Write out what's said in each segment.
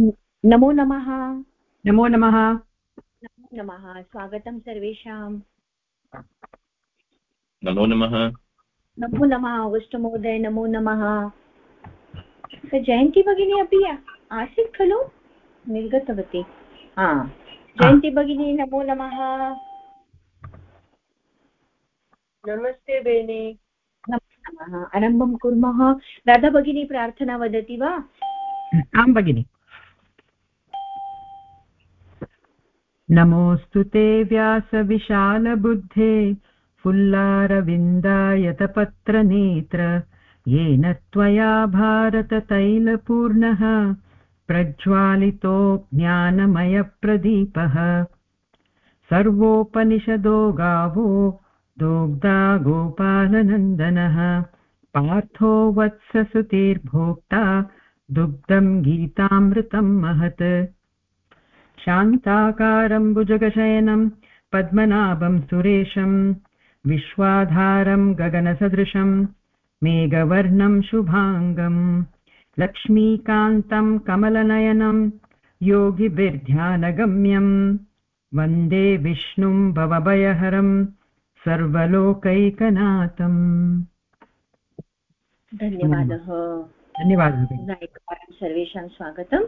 नमो नमः। नमो नमः। नमो नमः। स्वागतं सर्वेषाम् नमो नमः। नमो नमः अगस्टमहोदय नमो नमः। जयन्ती भगिनी अपि आसीत् खलु? निर्गतवती। हा। जयन्ती भगिनी नमो नमः। नमस्ते बेनि। नमो नमः। आरम्भं कुर्मः। राधा भगिनी प्रार्थना वदति वा? आं भगिनि। नमोऽस्तु ते व्यासविशालबुद्धे फुल्लारविन्दायतपत्रनेत्र। येन त्वया भारततैलपूर्णः प्रज्वालितो ज्ञानमयप्रदीपः सर्वोपनिषदो गावो दोग्धा गोपालनन्दनः। पार्थो वत्ससुतेर्भोक्ता दुग्धम् गीतामृतम् महत्। शान्ताकारम् भुजगशयनम् पद्मनाभम् सुरेशम् विश्वाधारम् गगनसदृशम् मेघवर्णम् शुभाङ्गम् लक्ष्मीकान्तम् कमलनयनम् योगिभिर्ध्यानगम्यम् वंदे विष्णुम् भवभयहरम् सर्वलोकैकनाथम्। धन्यवादः। धन्यवादः। एकवारं सर्वेषां स्वागतं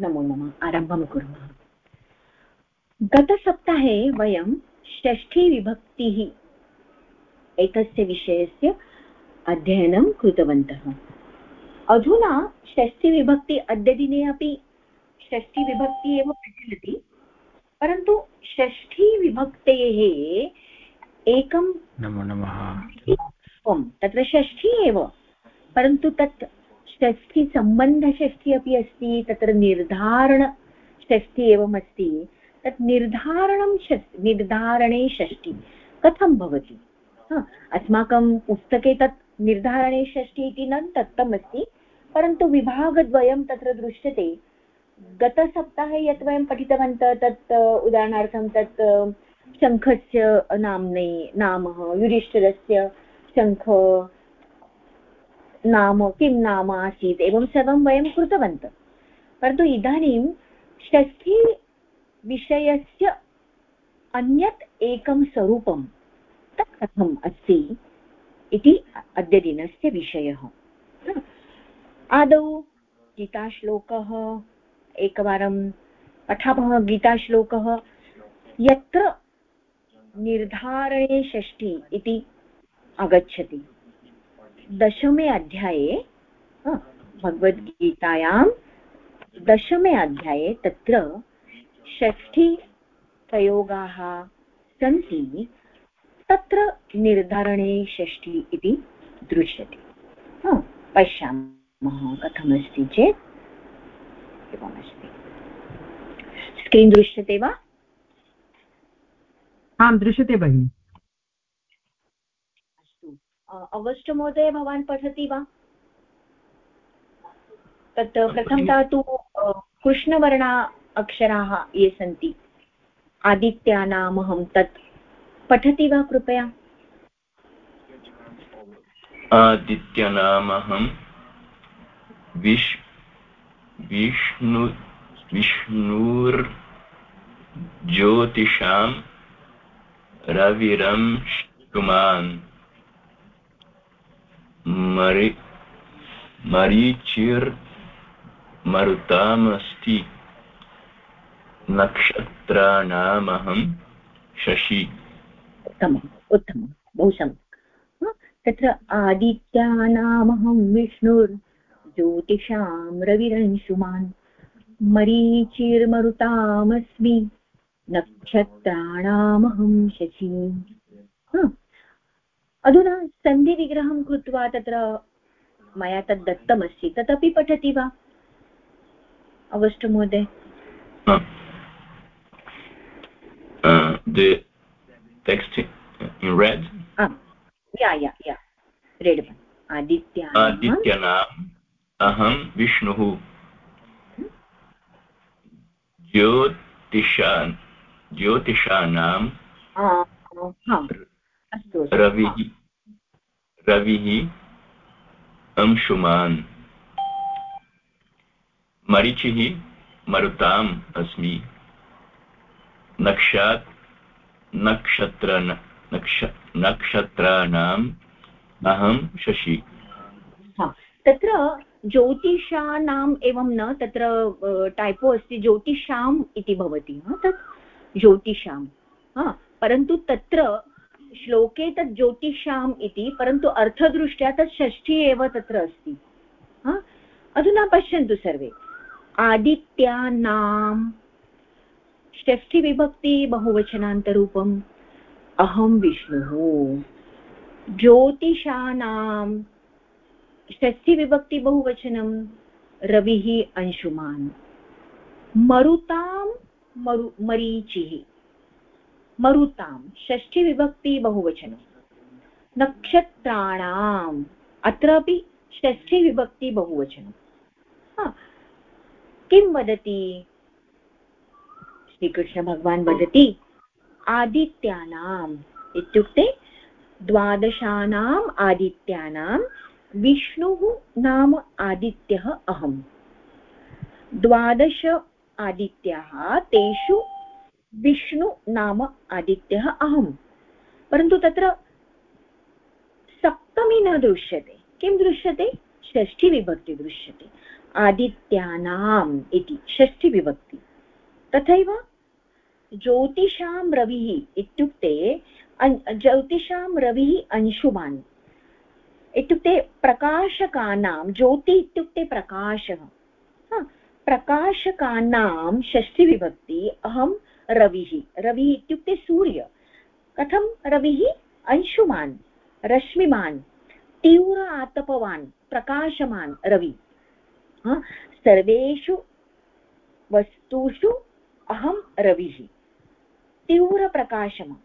नमो नमः आरम्भं कुर्मः। गतसप्ताहे वयं षष्ठीविभक्तिः एतस्य विषयस्य अध्ययनं कृतवन्तः। अधुना षष्ठीविभक्ति अद्यदिने अपि षष्ठीविभक्ति एव प्रचलति परन्तु षष्ठीविभक्तेः एकं नमो नमः। तत्र षष्ठी एव परन्तु तत् षष्ठीसम्बन्धषष्ठी अपि अस्ति, तत्र निर्धारणषष्ठी एवम् अस्ति। तत् निर्धारणं निर्धारणे षष्ठी। कथं भवति? अस्माकं पुस्तके तत् निर्धारणे षष्ठी इति न दत्तम् अस्ति, परन्तु विभागद्वयं तत्र दृश्यते। गतसप्ताहे यत् वयं पठितवन्तः तत्, उदाहरणार्थं तत्, शङ्खस्य नाम्ने, नाम, युधिष्ठिरस्य शङ्ख नाम किं नाम आसीत्? एवं सर्वं वयं कृतवन्तः। परन्तु इदानीं षष्ठीविषयस्य अन्यत् एकं स्वरूपं तत् कथम् अस्ति इति अद्यदिनस्य विषयः। आदौ गीताश्लोकः, एकवारं पठामः गीताश्लोकः, यत्र निर्धारणे षष्ठी इति आगच्छति दशमे अध्याये भगवद्गीतायां दशमे अध्याये तत्र षष्ठीप्रयोगाः सन्ति। तत्र निर्धारणे षष्ठी इति दृश्यते। पश्यामः कथमस्ति चेत्। एवमस्ति। स्क्रीन् दृश्यते वा? आं, दृश्यते भगिनि। अगस्ट् महोदय भवान् पठति वा? तत् प्रथमतः तु कृष्णवर्णा अक्षराः ये सन्ति आदित्यानामहं तत् पठति वा कृपया? आदित्यनामहं विश् विष्णु विष्णुर्ज्योतिषां रविरं मरि मरीचिर्मरुतामस्ति नक्षत्राणामहं शशि उत्तमम् उत्तमं बहु सम्यक्। तत्र आदित्यानामहं विष्णुर्ज्योतिषां रविरंशुमान् मरीचिर्मरुतामस्मि नक्षत्राणामहं शची अधुना सन्धिविग्रहं कृत्वा तत्र मया तद् दत्तमस्ति तदपि पठति वा? अगस्ट् महोदय। The text in red? अहं विष्णुः। ज्योतिषान् ज्योतिषाणां रविः रविः अंशुमान्। मरीचिः मरुताम् अस्मि। नक्षात् नक्षत्र नक्ष नक्षत्राणाम् अहं शशि। तत्र ज्योतिषाणाम् एवं न तत्र टैपो अस्ति ज्योतिषाम् इति भवति तत् ज्योतिषां परन्तु तत्र श्लोके तत् ज्योतिषाम् इति, परन्तु अर्थदृष्ट्या तत् षष्ठी एव तत्र अस्ति। अधुना पश्यन्तु सर्वे। आदित्यानां षष्ठीविभक्ति बहुवचनान्तरूपम् अहं विष्णुः। ज्योतिषाणां षष्ठीविभक्ति रविः अंशुमान्। मरुतां मरु मरीचिः। मरुतां षष्ठीविभक्ति बहुवचनं। नक्षत्राणाम्। अत्रापि षष्ठीविभक्ति बहुवचनं। किं वदति? श्रीकृष्णभगवान् वदति, आदित्यानाम् इत्युक्ते द्वादशानाम् आदित्यानां विष्णुः नाम आदित्यः अहम्। द्वादश आदित्याः तेषु विष्णु नाम आदित्यः अहम्। परन्तु तत्र सप्तमी न दृश्यते। किं दृश्यते? षष्ठीविभक्ति दृश्यते। आदित्यानाम् इति षष्ठीविभक्ति। तथैव ज्योतिषां रविः इत्युक्ते ज्योतिषां रविः अंशुमान्। इत्युक्ते प्रकाशकानां, ज्योति इत्युक्ते प्रकाशः। प्रकाशकानां षष्ठीविभक्ति अहं रविः। रविः इत्युक्ते सूर्य। कथं रविः? अंशुमान्, रश्मिमान्, तीव्र आतपवान्, प्रकाशमान् रवि। सर्वेषु वस्तुषु अहं रविः। तीव्रप्रकाशमान्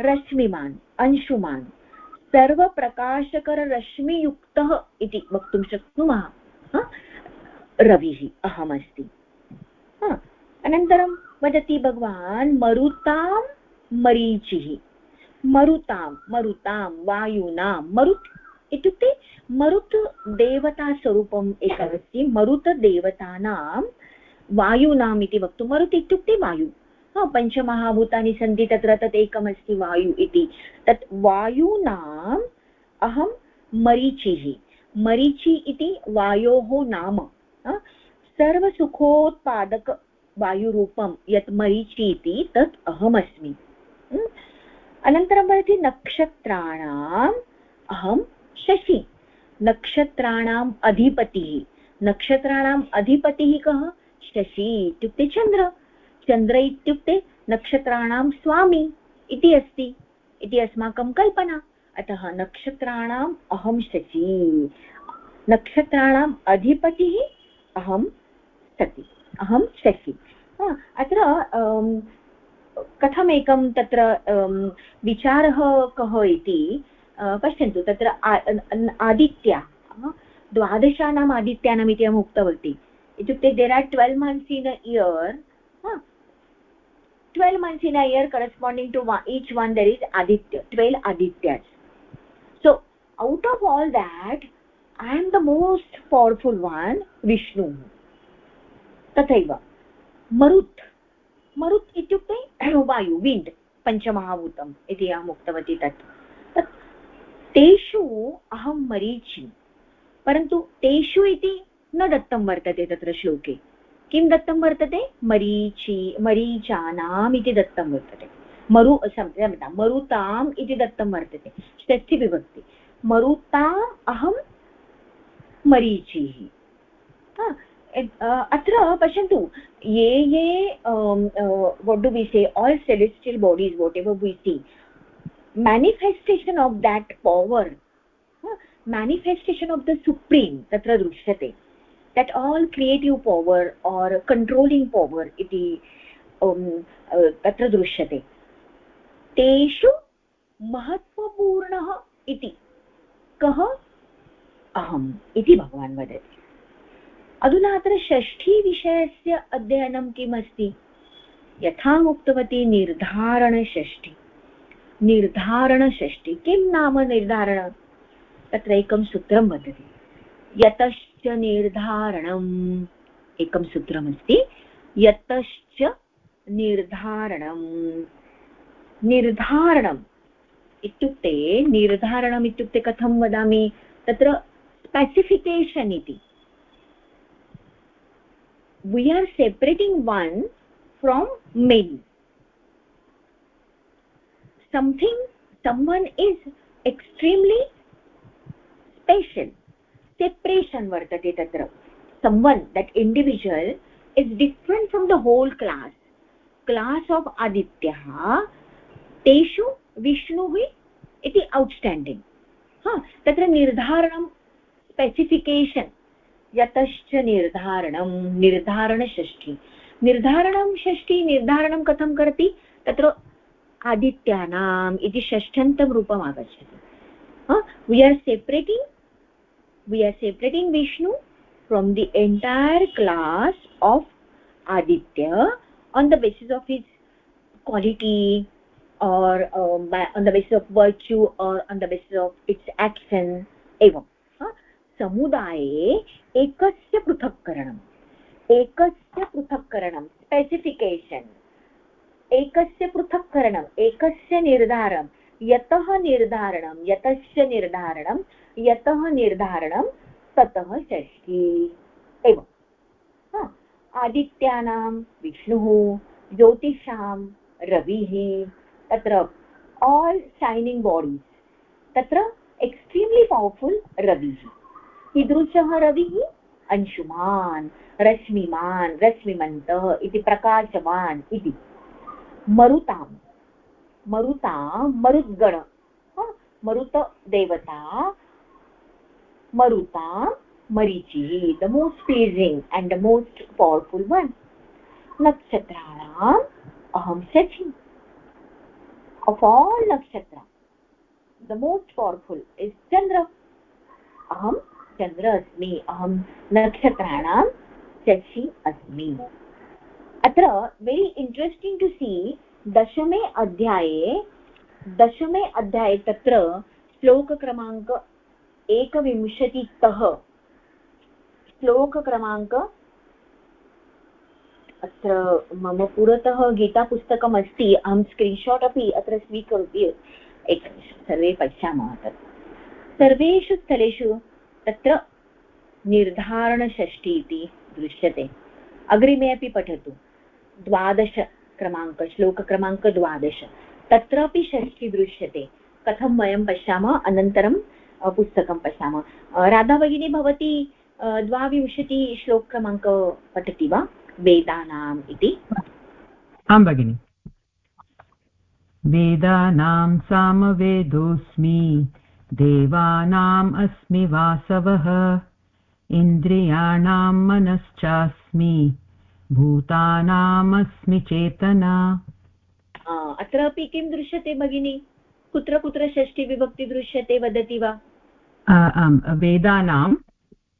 रश्मिमान्, अंशुमान्, सर्वप्रकाशकररश्मियुक्तः इति वक्तुं शक्नुमः। रविः अहमस्ति। अनन्तरं वदति भगवान्, मरुतां मरीचिः। मरुतां मरुतां, वायूनां, मरुत् इत्युक्ते मरुत् देवतास्वरूपम् एकमस्ति मरुतदेवतानां वायूनाम् इति वक्तुं, मरुत् इत्युक्ते वायु। हा, पञ्चमहाभूतानि सन्ति, तत्र तत् एकमस्ति वायु इति। तत् वायूनाम् अहं मरीचिः। मरीचि इति वायोः नाम। सर्वसुखोत्पादकवायुरूपं यत् मरीचि तत् अहमस्मि। अनन्तरं वदति नक्षत्राणाम् अहं शशि। नक्षत्राणाम् अधिपतिः। नक्षत्राणाम् अधिपतिः कः? शशि इत्युक्ते चन्द्र। चन्द्र इत्युक्ते नक्षत्राणां स्वामी इति अस्ति। इति अस्माकं कल्पना। अतः नक्षत्राणाम् अहं शची नक्षत्राणाम् अधिपतिः अहं सति। अहं शक्ति अत्र कथमेकं तत्र विचारः कः इति पश्यन्तु, तत्र आदित्या द्वादशानाम् आदित्यानाम् इति अहम् उक्तवती। इत्युक्ते there are twelve months in a year twelve months in a year corresponding to each one there is Aditya twelve Adityas so out of all that I am the most powerful one विष्णुः तथैव, मरुत् मरुत् इत्युक्ते वायु, wind, पञ्चमहाभूतम् इति अहम् उक्तवती तत्। तत् तेषु अहं मरीचि, परन्तु तेषु इति न दत्तं वर्तते तत्र श्लोके। किं दत्तं वर्तते? मरीचि, मरीचानाम् इति दत्तं वर्तते। मरु क्षम्यतां, मरुताम् इति दत्तं वर्तते। षष्ठीविभक्ति मरुताम् अहं मरीचिः। Uh, अत्र, पश्यन्तु, ये ये what do we say all celestial bodies whatever we see manifestation of that power manifestation of the supreme तत्र दृश्यते that all creative power are controlling power इति um, uh, तत्र दृश्यते। तेषु महत्त्वपूर्णः इति। कः? अहम्, इति भगवान् वदति। अधुना अत्र षष्ठीविषयस्य अध्ययनं किम् अस्ति यथा उक्तवती निर्धारणषष्ठी। निर्धारणषष्ठी, किं नाम निर्धारण? तत्र एकं सूत्रं वदति। यतश्च निर्धारणम् एकं सूत्रमस्ति। यतश्च निर्धारणम्। निर्धारणम् इत्युक्ते निर्धारणम् इत्युक्ते कथं वदामि? तत्र स्पेसिफिकेशन् इति। We are separating one from many something someone is extremely special separation vartate tatra someone that individual is different from the whole class class of adityah teshu vishnuः इति औट्स्टाण्डिङ्ग् हा तत्र निर्धारणं स्पेसिफिकेशन् यतश्च निर्धारणं निर्धारणषष्ठी। निर्धारणं षष्ठी निर्धारणं कथं करोति? तत्र आदित्यानाम् इति षष्ठन्तं रूपम् आगच्छति। We are separating we are separating Vishnu from the entire class of aditya on the basis of his quality or um, by, on the basis of virtue or on the basis of its action एवं। समुदाये एकस्य पृथक्करणम् एकस्य पृथक्करणं स्पेसिफिकेशन् एकस्य पृथक्करणम् एकस्य निर्धारणं यतः निर्धारणं, यतस्य निर्धारणं, यतः निर्धारणं, ततः षष्ठी। एवं। आदित्यानां, विष्णुः, ज्योतिषां, रविः, तत्र आल् शैनिङ्ग् बाडीस् तत्र एक्स्ट्रीम्लि पवर्फुल् रविः। कीदृशः रविः अंशुमान्, रश्मिमान्, रश्मिमन्तः इति प्रकाशवान् इति। मरुतां, मरुता, मरुद्गण मरुतदेवता, मरुता मरीचिः the most pleasing and the most powerful one नक्षत्राणाम् अहं शचि आफ् आल् नक्षत्र the most powerful is Chandra अहं चन्द्र अस्मि। अहं नक्षत्राणां शशि अस्मि। अत्र वेरि इण्ट्रेस्टिङ्ग् टु सी दशमे अध्याये दशमे अध्याये तत्र श्लोकक्रमाङ्क एकविंशतितः। श्लोकक्रमाङ्क अत्र मम पुरतः गीतापुस्तकम् अस्ति अहं स्क्रीन्शाट् अपि अत्र स्वीकरोति एकनिमिषं सर्वे पश्यामः तत्। सर्वेषु स्थलेषु तत्र निर्धारणषष्ठी इति दृश्यते। अग्रिमे अपि पठतु। द्वादशक्रमाङ्क श्लोकक्रमाङ्क द्वादश। तत्रापि षष्ठी दृश्यते। कथं वयं पश्यामः? अनन्तरं पुस्तकं पश्यामः। राधा भगिनी भवती द्वाविंशति श्लोकक्रमाङ्क पठति वा? वेदानाम् इति। आं भगिनि। वेदानां सामवेदोऽस्मि। देवानाम् अस्मि वासवः इन्द्रियाणां मनश्चास्मि भूतानामस्मि चेतना। अत्रापि किं दृश्यते भगिनि? कुत्र कुत्र षष्टिविभक्ति दृश्यते वदति वा? आम् वेदानां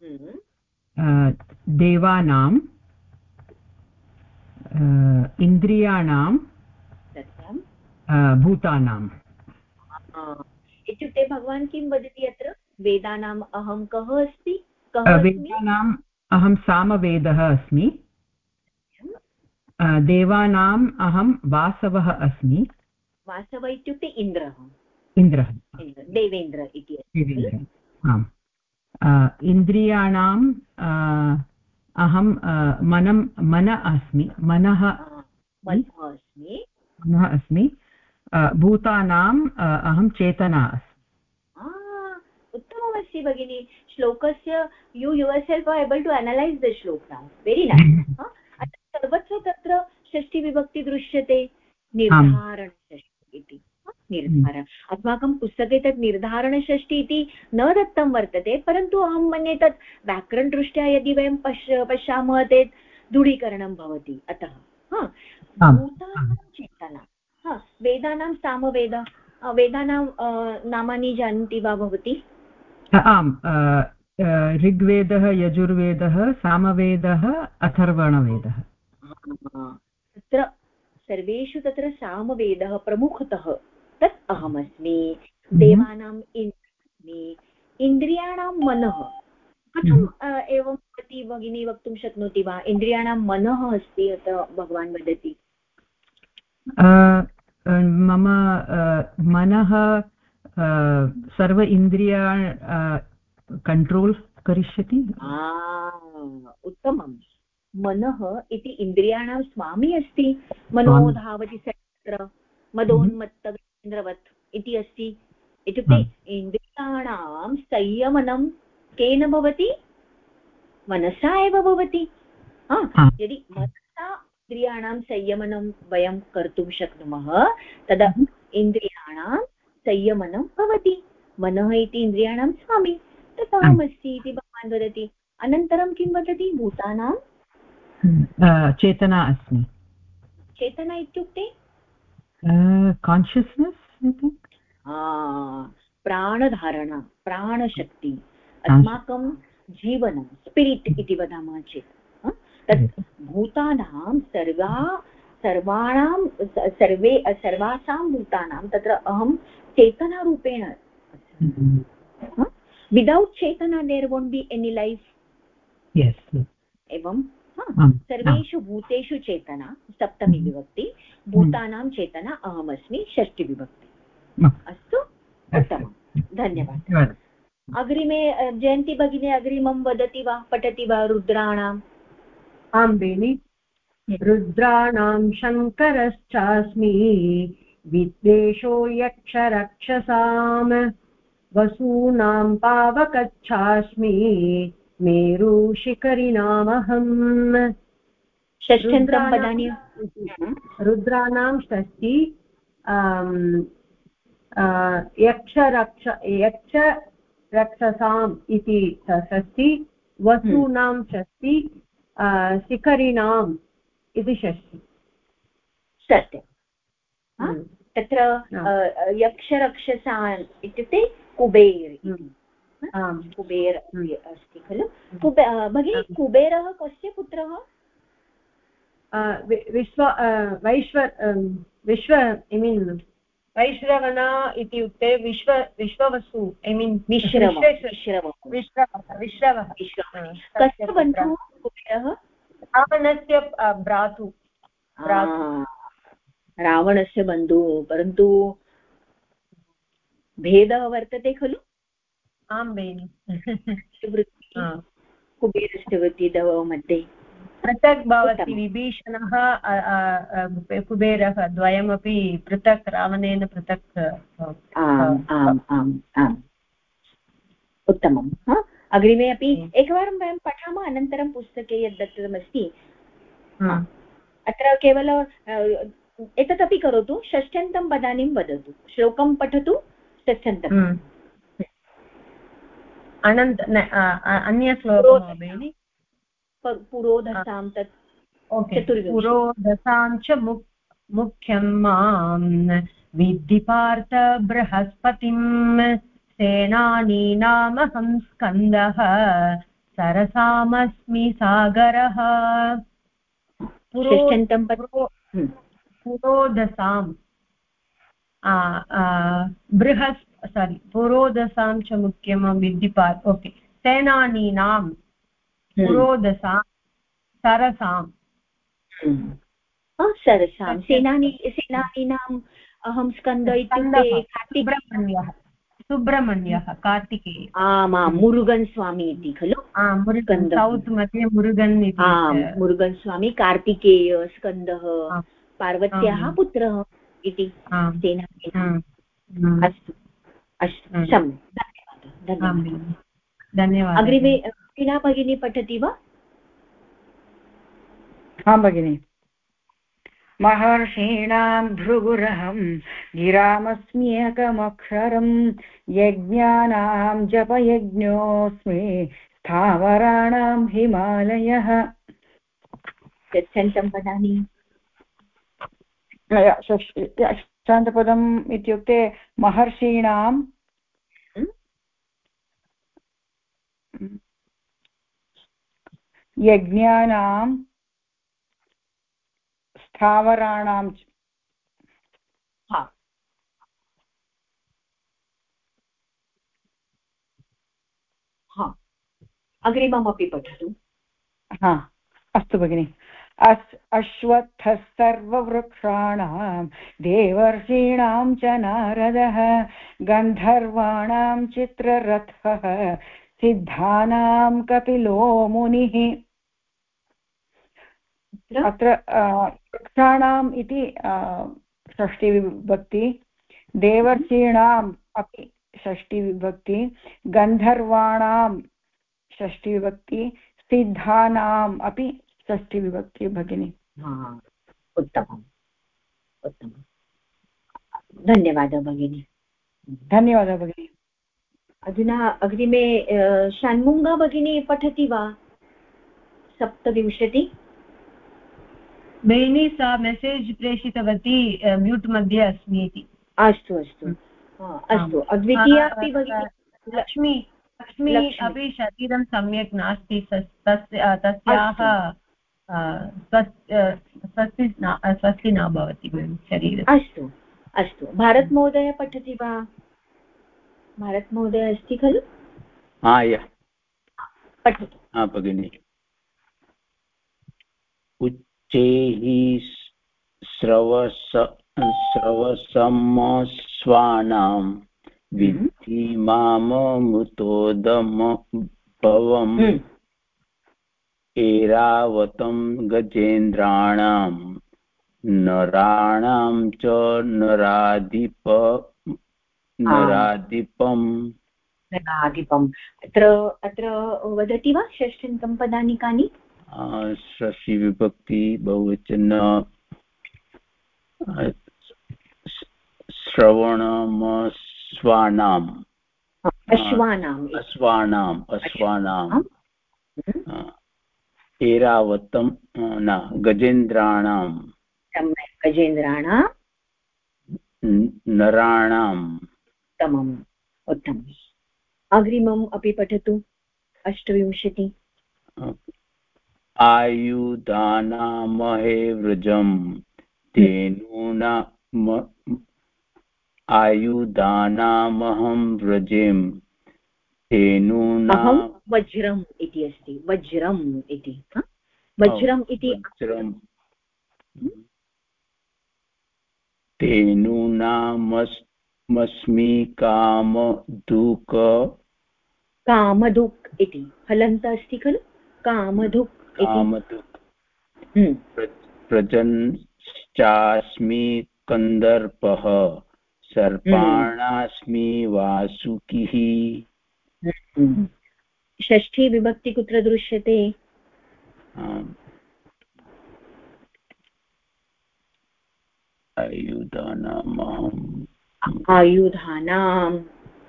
हम्म। देवानां इन्द्रियाणां भूतानाम्। इत्युक्ते भगवान् किं वदति अत्र? वेदानाम् अहं कः अस्ति कः वेदानाम् अहं सामवेदः अस्मि। देवानाम् अहं वासवः अस्मि। वासव इत्युक्ते इन्द्रः। इन्द्रः। देवेन्द्र इति आम्। इन्द्रियाणाम् अहं मनं मन अस्मि मनः अस्मि। मनः अस्मि। भूतानाम् अहं चेतना अस्मि। उत्तममस्ति भगिनि। श्लोकस्य you yourself are able to unleash the shloka now very nice सर्वत्र तत्र षष्टिविभक्ति दृश्यते। निर्धारणषष्टि इति निर्धारण। अस्माकं पुस्तके तत् निर्धारणषष्टि इति न दत्तं वर्तते परन्तु अहं मन्ये तत् व्याकरणदृष्ट्या यदि वयं पश्य पश्यामः चेत् दृढीकरणं भवति अतः। भूतानां चेतना। हा वेदानां सामवेद वेदानां नामानि जानन्ति वा भवती? आम् ऋग्वेदः यजुर्वेदः सामवेदः अथर्वणवेदः। तत्र सर्वेषु तत्र सामवेदः प्रमुखतः। तत् अहमस्मि। देवानाम् इन्द्रियाणां मनः। कथम् एवं भवति भगिनी वक्तुं शक्नोति वा? इन्द्रियाणां मनः अस्ति अतः भगवान् वदति। मम मनः सर्व इन्द्रिया कण्ट्रोल् करिष्यति? उत्तमं मनः इति इन्द्रियाणां स्वामी अस्ति। मनो धावति सर्वत्र मदोन्मत्तगेन्द्रवत् इति अस्ति। इत्युक्ते इन्द्रियाणां संयमनं केन भवति? मनसा एव भवति। यदि मनसा इन्द्रियाणां संयमनं वयं कर्तुं शक्नुमः तदा इन्द्रियाणां संयमनं भवति। मनः इति इन्द्रियाणां स्वामी तथामस्ति इति भगवान् वदति। अनन्तरं किं वदति? भूतानां? चेतना अस्मि। चेतना इत्युक्ते? कान्शियस्नेस् प्राणधारणा प्राणशक्ति। अस्माकं जीवनं स्पिरिट् इति वदामः चेत्। तत् भूतानां सर्वा सर्वाणां सर्वे सर्वासां भूतानां तत्र अहं चेतनारूपेण without Chetna there won't be any life एवं सर्वेषु भूतेषु चेतना सप्तमी विभक्ति भूतानां चेतना अहमस्मि षष्टिविभक्ति अस्तु उत्तमं धन्यवादः। अग्रिमे जयन्ती भगिनी अग्रिमं वदति वा पठति वा रुद्राणाम्? आं बेनि रुद्राणां शङ्करश्चास्मि विद्वेषो यक्षरक्षसाम् वसूनां पावकच्छास्मि मेरुशिखरिणामहम् पदानि रुद्राणां षष्टि यक्षरक्ष यक्ष रक्षसाम् इति षष्टि वसूनां षष्टि शिखरिणाम् इति षष्टि सत्यं। तत्र यक्षरक्षसान् इत्युक्ते कुबेर् कुबेर अस्ति खलु कुबे भगिनि कुबेरः कस्य पुत्रः विश्व वैश्व विश्व ऐ मीन् वैश्रवण इत्युक्ते विश्व विश्ववसु ऐ मीन् विश्रवः कस्य बन्धुः कुबेरः रावणस्य भ्रातु। रावणस्य बन्धुः परन्तु भेदः वर्तते खलु? आं बेनि। कुबेरस्य वृत्तिदव मध्ये पृथक् भवति विभीषणः कुबेरः द्वयमपि पृथक् रावणेन पृथक् उत्तमं अग्रिमे अपि एकवारं वयं पठामः अनन्तरं पुस्तके यद् दत्तमस्ति अत्र केवल एतदपि करोतु षष्ठ्यन्तं पदानि वदतु। श्लोकं पठतु षष्ठ्यन्तम् अनन्त अन्यश्लोकः पुरोधसां तत् पुरोधसां च मुख्यं माँ विद्धि पार्थ बृहस्पतिं। सेनानीनामहं स्कन्दः सरसामस्मि सागरः। पुरोधसां बृहस् सारि पुरोदसां च मुख्यं विद्युपात् ओके. सेनानीनां हम्म। पुरोदसां सरसां। सरसां। सेनानी सेनानीनाम् अहं स्कन्द। इत्युक्ते सुब्रह्मण्यः। सुब्रह्मण्यः कार्तिकेय। आमां मुरुगन् स्वामी इति खलु? मुरुगन् सौत् मध्ये मुरुगन् इति मुरुगन् स्वामी कार्तिकेय स्कन्दः पार्वत्याः पुत्रः इति। सेनानीनाम्। अस्तु। अस्तु। सम्यक्। धन्यवादः। धन्यवादः। अग्रिमे वीणा भगिनी पठति वा? आं भगिनि। महर्षीणां भृगुरहं गिरामस्म्येकमक्षरं यज्ञानां जपयज्ञोऽस्मि स्थावराणां हिमालयः। यच्छन्तं पदानि। शान्तपदम् इत्युक्ते महर्षीणां यज्ञानां स्थावराणां अग्रिममपि पठतु। हा। अस्तु भगिनि। अस् अश्वत्थः सर्ववृक्षाणां देवर्षीणां च नारदः गन्धर्वाणां चित्ररथः सिद्धानां कपिलो मुनिः अत्र वृक्षाणाम् इति षष्टिविभक्ति देवर्षीणाम् अपि षष्टिविभक्ति गन्धर्वाणां षष्टिविभक्ति सिद्धानाम् अपि षष्टिविभक्ति भगिनि। उत्तमम् उत्तमम्। धन्यवादः भगिनि। धन्यवादः भगिनि। अधुना अग्रिमे षण्मुङ्गा भगिनी पठति वा? सप्तविंशति। बेनि सा मेसेज् प्रेषितवती म्यूट् मध्ये अस्मि इति। अस्तु अस्तु। अस्तु। अद्वितीया अपि भगिनी? लक्ष्मी लक्ष्मी अपि शरीरं सम्यक् नास्ति तस्य तस्याः स्वस्ति न भवति शरीरम् अस्तु अस्तु। भारतमहोदय पठति वा? भारतमहोदय अस्ति खलु? पठतु। भगिनि। उच्चैः स्रवस स्रवसमस्वानां विद्धि माममृतोदमभवम् हम्म। एरावतं गजेन्द्राणां नराणां च नराधिप नराधिपम्। नराधिपम्। अत्र अत्र वदति वा षष्ठ्यन्तं पदानि कानि? षष्ठीविभक्ति बहुवचन श्रवणमस्वानाम् अश्वानाम्। अश्वानाम् अश्वानाम्। एरावतं न गजेन्द्राणां गजेन्द्राणां नराणाम्। उत्तमम् उत्तमम्। अग्रिमम् अपि पठतु अष्टविंशति। आयुधानामहे व्रजम् धेनूना आयुधानामहं व्रजेम् धेनूनां वज्रम् इति अस्ति वज्रम् इति वज्रम् इति धेनूनामस्मि कामधुक् कामधुक् इति। हलन्त अस्ति खलु? कामधुक् कामधुक् हम्म। प्रजन्श्चास्मि कन्दर्पः। सर्पाणास्मि वासुकिः। हम्म। षष्ठी विभक्ति कुत्र दृश्यते? आयुधानाम् आयुधानाम्।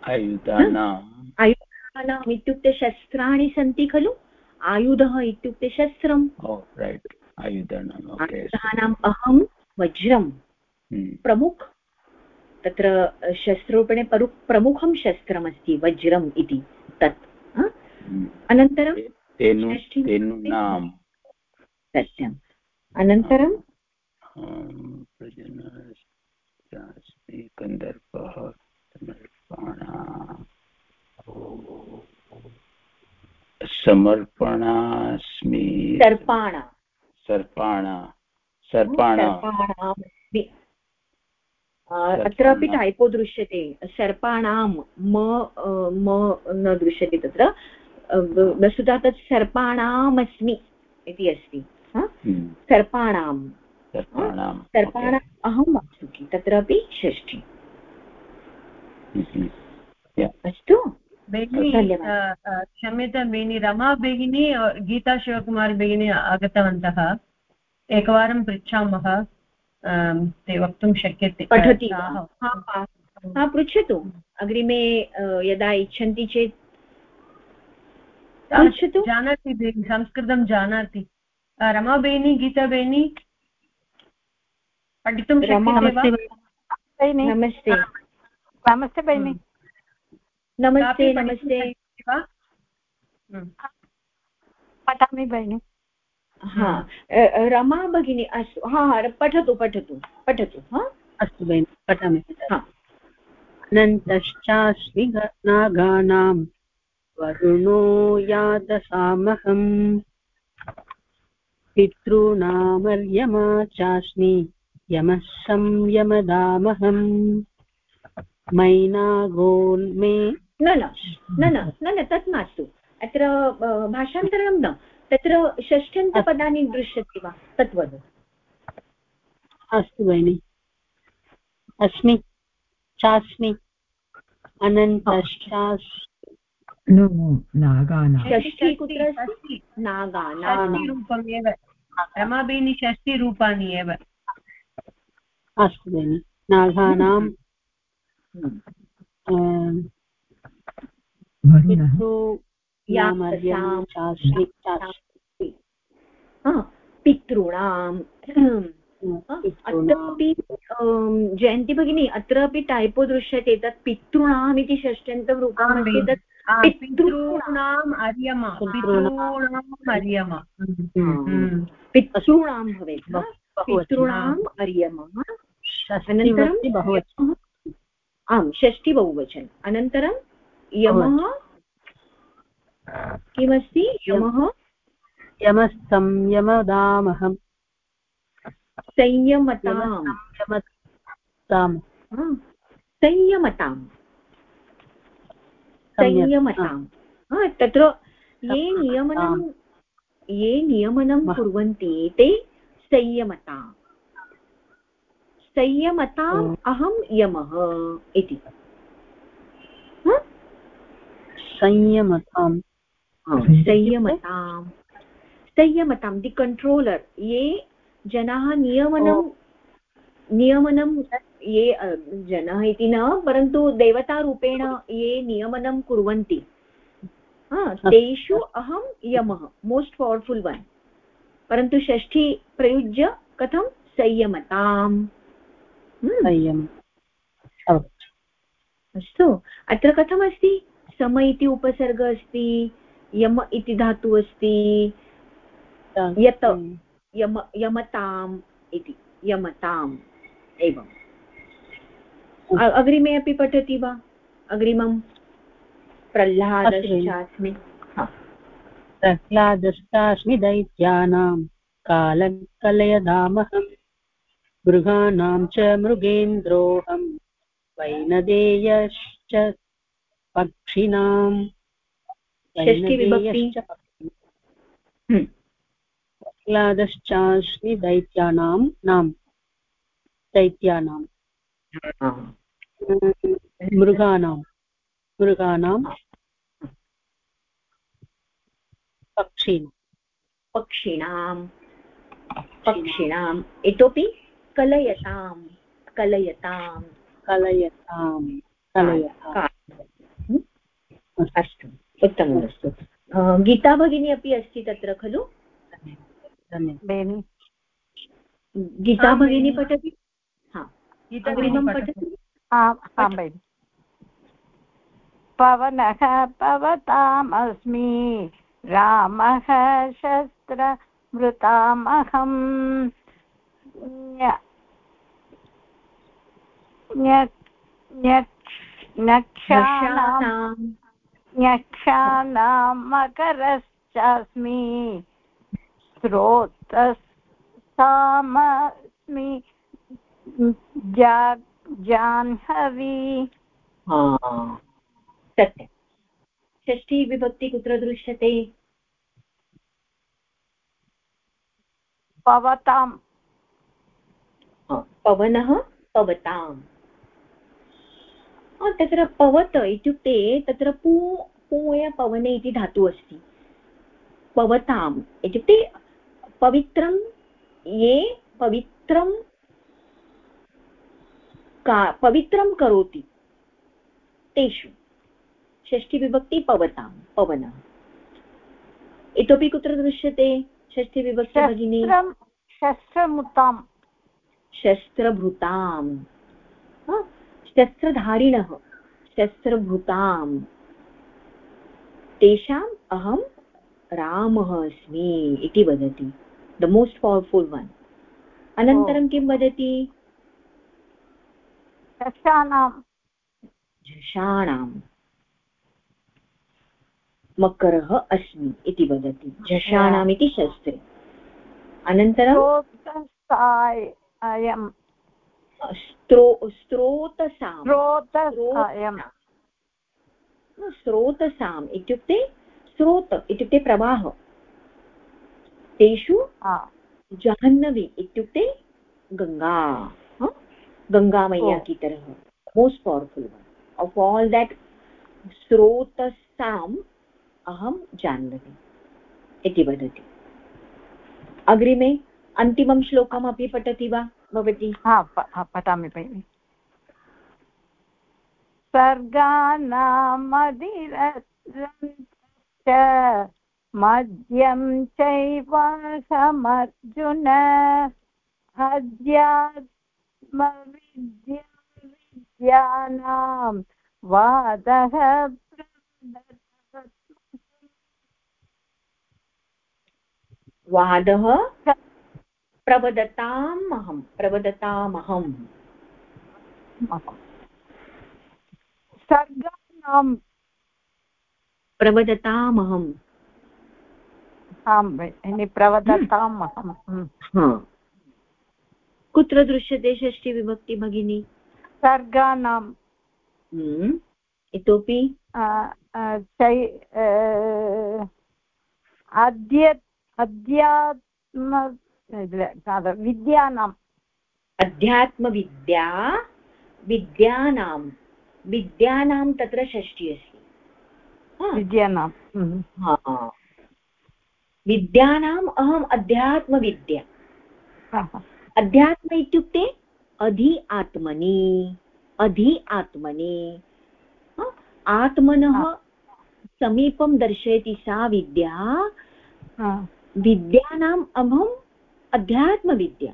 आयुधानाम्। आयुधानाम् इत्युक्ते शस्त्राणि सन्ति खलु? आयुधः इत्युक्ते शस्त्रम्। आयुधानाम् अहं वज्रं हम्म। प्रमुख। तत्र शस्त्ररूपेण परु प्रमुखं शस्त्रमस्ति वज्रम् इति। तत्। हम्म। अनन्तरं सत्यम्। अनन्तरं? कन्दर्पः समर्पणास्मि सर्पाणा। सर्पाणा। सर्पाणा। अत्रापि टाइपो दृश्यते। सर्पाणां म म न दृश्यते तत्र। वस्तुतः तत् सर्पाणामस्मि इति अस्ति। हम्म। सर्पाणां सर्पाणाम् अहं वासुकी तत्रापि षष्ठी। हम्म। अस्तु। क्षम्यतां बेगिनी रमा बेगिनी गीता शिवकुमारी बेगिनी आगतवन्तः। एकवारं पृच्छामः ते वक्तुं शक्यते। पठति हा पृच्छतु। अग्रिमे यदा इच्छन्ति चेत्। पृच्छतु। जानाति संस्कृतं जानाति। रमा बेनि गीता बेनि पठितुं शक्यते वा नमस्ते नमस्ते। भगिनि नमस्ते नमस्ते। पठामि भगिनि हा रमा भगिनी अस्तु हा हा पठतु पठतु पठतु हा। अस्तु भगिनि पठामि। अनन्तश्चास्मि नागानां वरुणो यादसामहम्। पितॄणामर्यमा चास्मि। यमः संयमदामहम् मैनागोन्मे न न न न न न तत् मास्तु। अत्र भाषान्तरणं न। तत्र षष्ठ्यन्तपदानि दृश्यते वा? तत् वद अस्तु भगिनि। अस्मि चास्मि अनन्तश्चास् नो षष्ठी कुत्र अस्ति नागानां। षष्टिरूपमेव रमाबेनि षष्टिरूपाणि एव। अस्तु भगिनि नागानां वरुणः। पितॄणामर्यमा चास्मि चास्मि हा, पितॄणां हा, अत्रापि जयन्ती भगिनी अत्रापि टाइपो दृश्यते तत् पितॄणाम् इति षष्ठ्यन्तं रूपमस्ति तत् पितॄणाम् अर्यमा पितॄणाम्। पितॄणाम् अर्यमा। हम्म, पितॄणां भवेत् पितॄणाम् अर्यमः। षष्टिवृत्ति बहुवचनं। आम् षष्टि बहुवचन अनन्तरं यमः किमस्ति? यमः? यमः संयमदामहम् संयमताम्। संयमताम्। संयमताम्। संयमताम् तत्र ये नियमनं ये नियमनं कुर्वन्ति ते संयमताम्। संयमताम् ओ। अहं यमः इति। हा? संयमताम्। संयमताम्। संयमतां दि कण्ट्रोलर् ये जनाः नियमनं नियमनं ये जनाः इति न परन्तु देवतारूपेण ये नियमनं कुर्वन्ति। हा, तेषु अहं यमः मोस्ट् पवर्फुल् वन् परन्तु षष्ठी प्रयुज्य कथं? संयमताम्। हम्म, संयम। अस्तु अत्र कथमस्ति? सम इति उपसर्ग अस्ति यम इति धातुः अस्ति यत यम यमताम् इति यमताम् एवम्। अग्रिमे अपि पठति वा? अग्रिमं? प्रह्लादश्चास्मि प्रह्लादश्चास्मि दैत्यानां कालं मृगाणां च मृगेन्द्रोऽहम् वैनदेयश्च पक्षिणाम्। हम्म, दैत्यानां नाम। दैत्यानां मृगाणां। मृगाणां पक्षिणां पक्षिणां पक्षिणाम्। इतोपि कलयतां कलयतां कलयतां कलयताम्। का- हम्म? अस्तु उत्तममस्तु गीता भगिनी अपि अस्ति तत्र खलु? गीता भगिनी। पठति? हा। पवनः पवतामस्मि रामः शस्त्रमृतामहम्। न्य- न्य- न्यक्ष- नक्षाणां नक्षाणां यक्षाणां मकरश्चास्मि स्रोतसामस्मि जा जाह्नवी हा सत्यं षष्ठी विभक्ति कुत्र दृश्यते पवतां हा, पवनः पवताम्। हा, तत्र पवत इत्युक्ते तत्र पू पूय पवने इति धातुः अस्ति। पवताम् इत्युक्ते पवित्रं ये पवित्रं का पवित्रं करोति तेषु। षष्ठीविभक्ति पवतां पवनः। इतोपि कुत्र दृश्यते षष्ठीविभक्ति भगिनी? शस्त्रं शस्त्रमुतां शस्त्रभृताम्। हा, शस्त्रधारिणः शस्त्रभृताम्। तेषाम् अहं रामः अस्मि इति वदति। द मोस्ट् पवर्फुल् वन् अनन्तरं किं वदति? शस्त्राणां झषाणाम् मकरः अस्मि इति वदति। झषाणाम् इति शस्त्रे। अनन्तरं? स्त्रो स्त्रोतसां स्रोतसाम्। इत्युक्ते स्रोत इत्युक्ते प्रवाह। तेषु जाह्नवी इत्युक्ते गङ्गा। गङ्गामय्या की तरह। Most powerful one of all that स्रोतसाम् अहं जाह्नवी। इति वदति। अग्रिमे अन्तिमं श्लोकमपि पठति वा भवती? हा पठामि भगिनि। सर्गानामधिरञ्च मद्यं चैव समर्जुन। अध्यात्मविद्या विद्यानां वादः वादः? प्रवदताम् अहं प्रवदतामहम् सर्गाणां प्रवदतामहम् आं भगिनि प्रवदताम् अहं। कुत्र दृश्यते षष्टिविभक्ति भगिनी? सर्गाणां इतोपि? अद्य अध्यात्म विद्यानाम् अध्यात्मविद्या विद्यानां विद्यानां तत्र षष्टि अस्ति विद्यानां विद्यानाम् अहम् अध्यात्मविद्या अध्यात्म इत्युक्ते अधि आत्मनि अधि आत्मनि आत्मनः समीपं दर्शयति सा विद्या विद्यानाम् अहम् अध्यात्मविद्या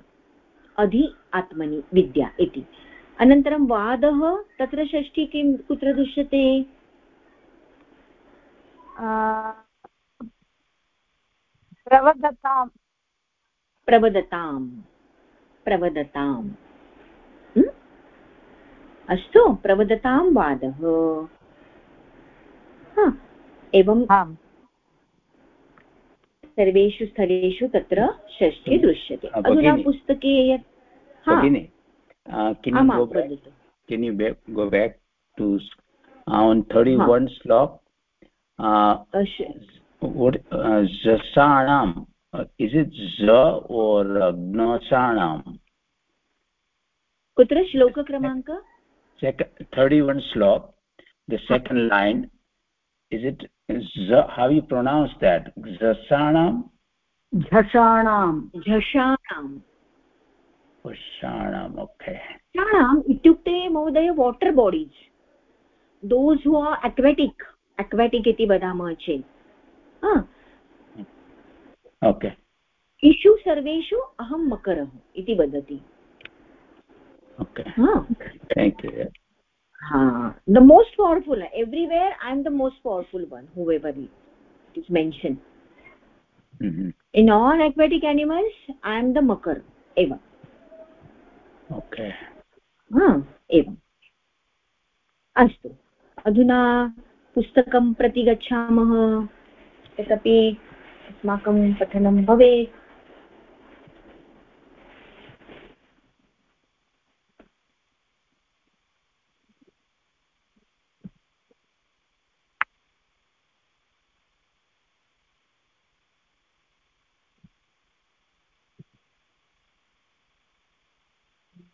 अधि आत्मनि विद्या इति। अनन्तरं वादः तत्र षष्ठी किं कुत्र दृश्यते? प्रवदताम्। प्रवदताम् प्रवदताम्। अस्तु प्रवदतां वादः। एवं सर्वेषु स्थलेषु तत्र षष्ठी दृश्यते। अधुना पुस्तके यत् can you go back is it or ज्ञसाणाम् कुत्र श्लोकक्रमाङ्क? Thirty one shloka the second line is it z how you pronounce that? Zasanam झषाणाम् झषाणाम् झषाणाम् ओके झषाणाम् इत्युक्ते महोदय water bodies those who are aquatic aquatic इति वदामः चेत् ओके इषु सर्वेषु अहं मकरः इति वदति। ओके थेङ्क् यू हाँ द मोस्ट पावरफुल है। Everywhere I am the most powerful one whoever is mention in all aquatic animals I am the makar एवं ओके हाँ एवं अस्तु। अधुना पुस्तक प्रति गच्छामः। यदपि अस्माकं पठनं भवेत्।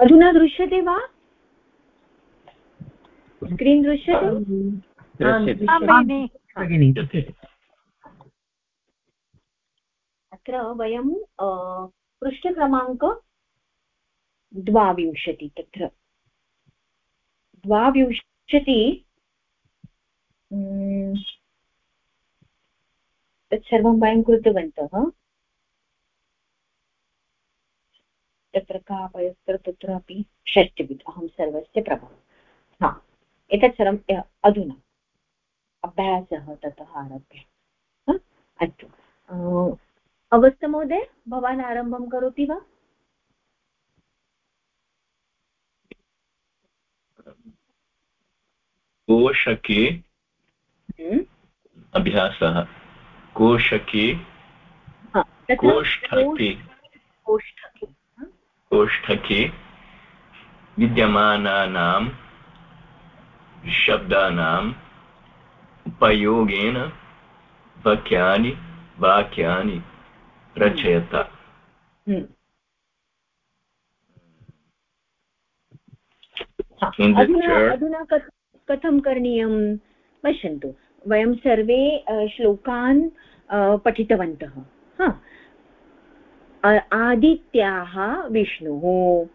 अधुना दृश्यते वा? स्क्रीन् दृश्यते? अत्र वयं पृष्ठक्रमाङ्क द्वाविंशति तत्र। द्वाविंशति तत्सर्वं वयं कृतवन्तः। तत्र कापयत्र तत्रापि षष्टिवित् अहं सर्वस्य प्रभावः। हा एतत् सर्वम् अधुना। अभ्यासः ततः आरभ्य। अस्तु। अगस्तमहोदय भवान् आरम्भं करोति वा? कोशके हम्म? अभ्यासः। कोशके कोष्ठके। कोष्ठके। कोष्ठके विद्यमानानां शब्दानाम् उपयोगेन वाक्यानि वाक्यानि रचयत। हम्म। अधुना कथं करणीयं? पश्यन्तु। वयं सर्वे श्लोकान् पठितवन्तः। आदित्याः विष्णुः।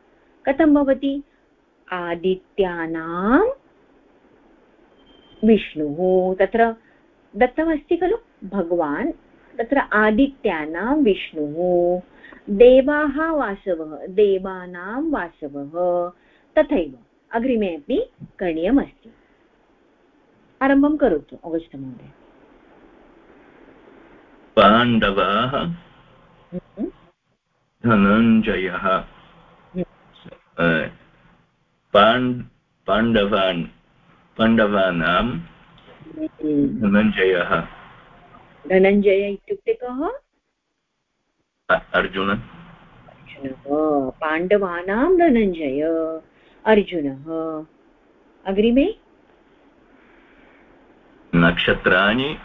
कथं भवति? आदित्यानां विष्णुः। तत्र दत्तमस्ति खलु? भगवान्। तत्र आदित्यानां विष्णुः। देवाः वासवः देवानां वासवः। तथैव। अग्रिमे अपि करणीयमस्ति आरम्भं करोतु अवश्य महोदय। पाण्डवाः हम्म। धनञ्जयः। पाण्डवान् पाण्डवानां धनञ्जयः। धनञ्जय इत्युक्ते कः? अर्जुन। पाण्डवानां धनञ्जय। अर्जुनः। अग्रिमे? नक्षत्राणि।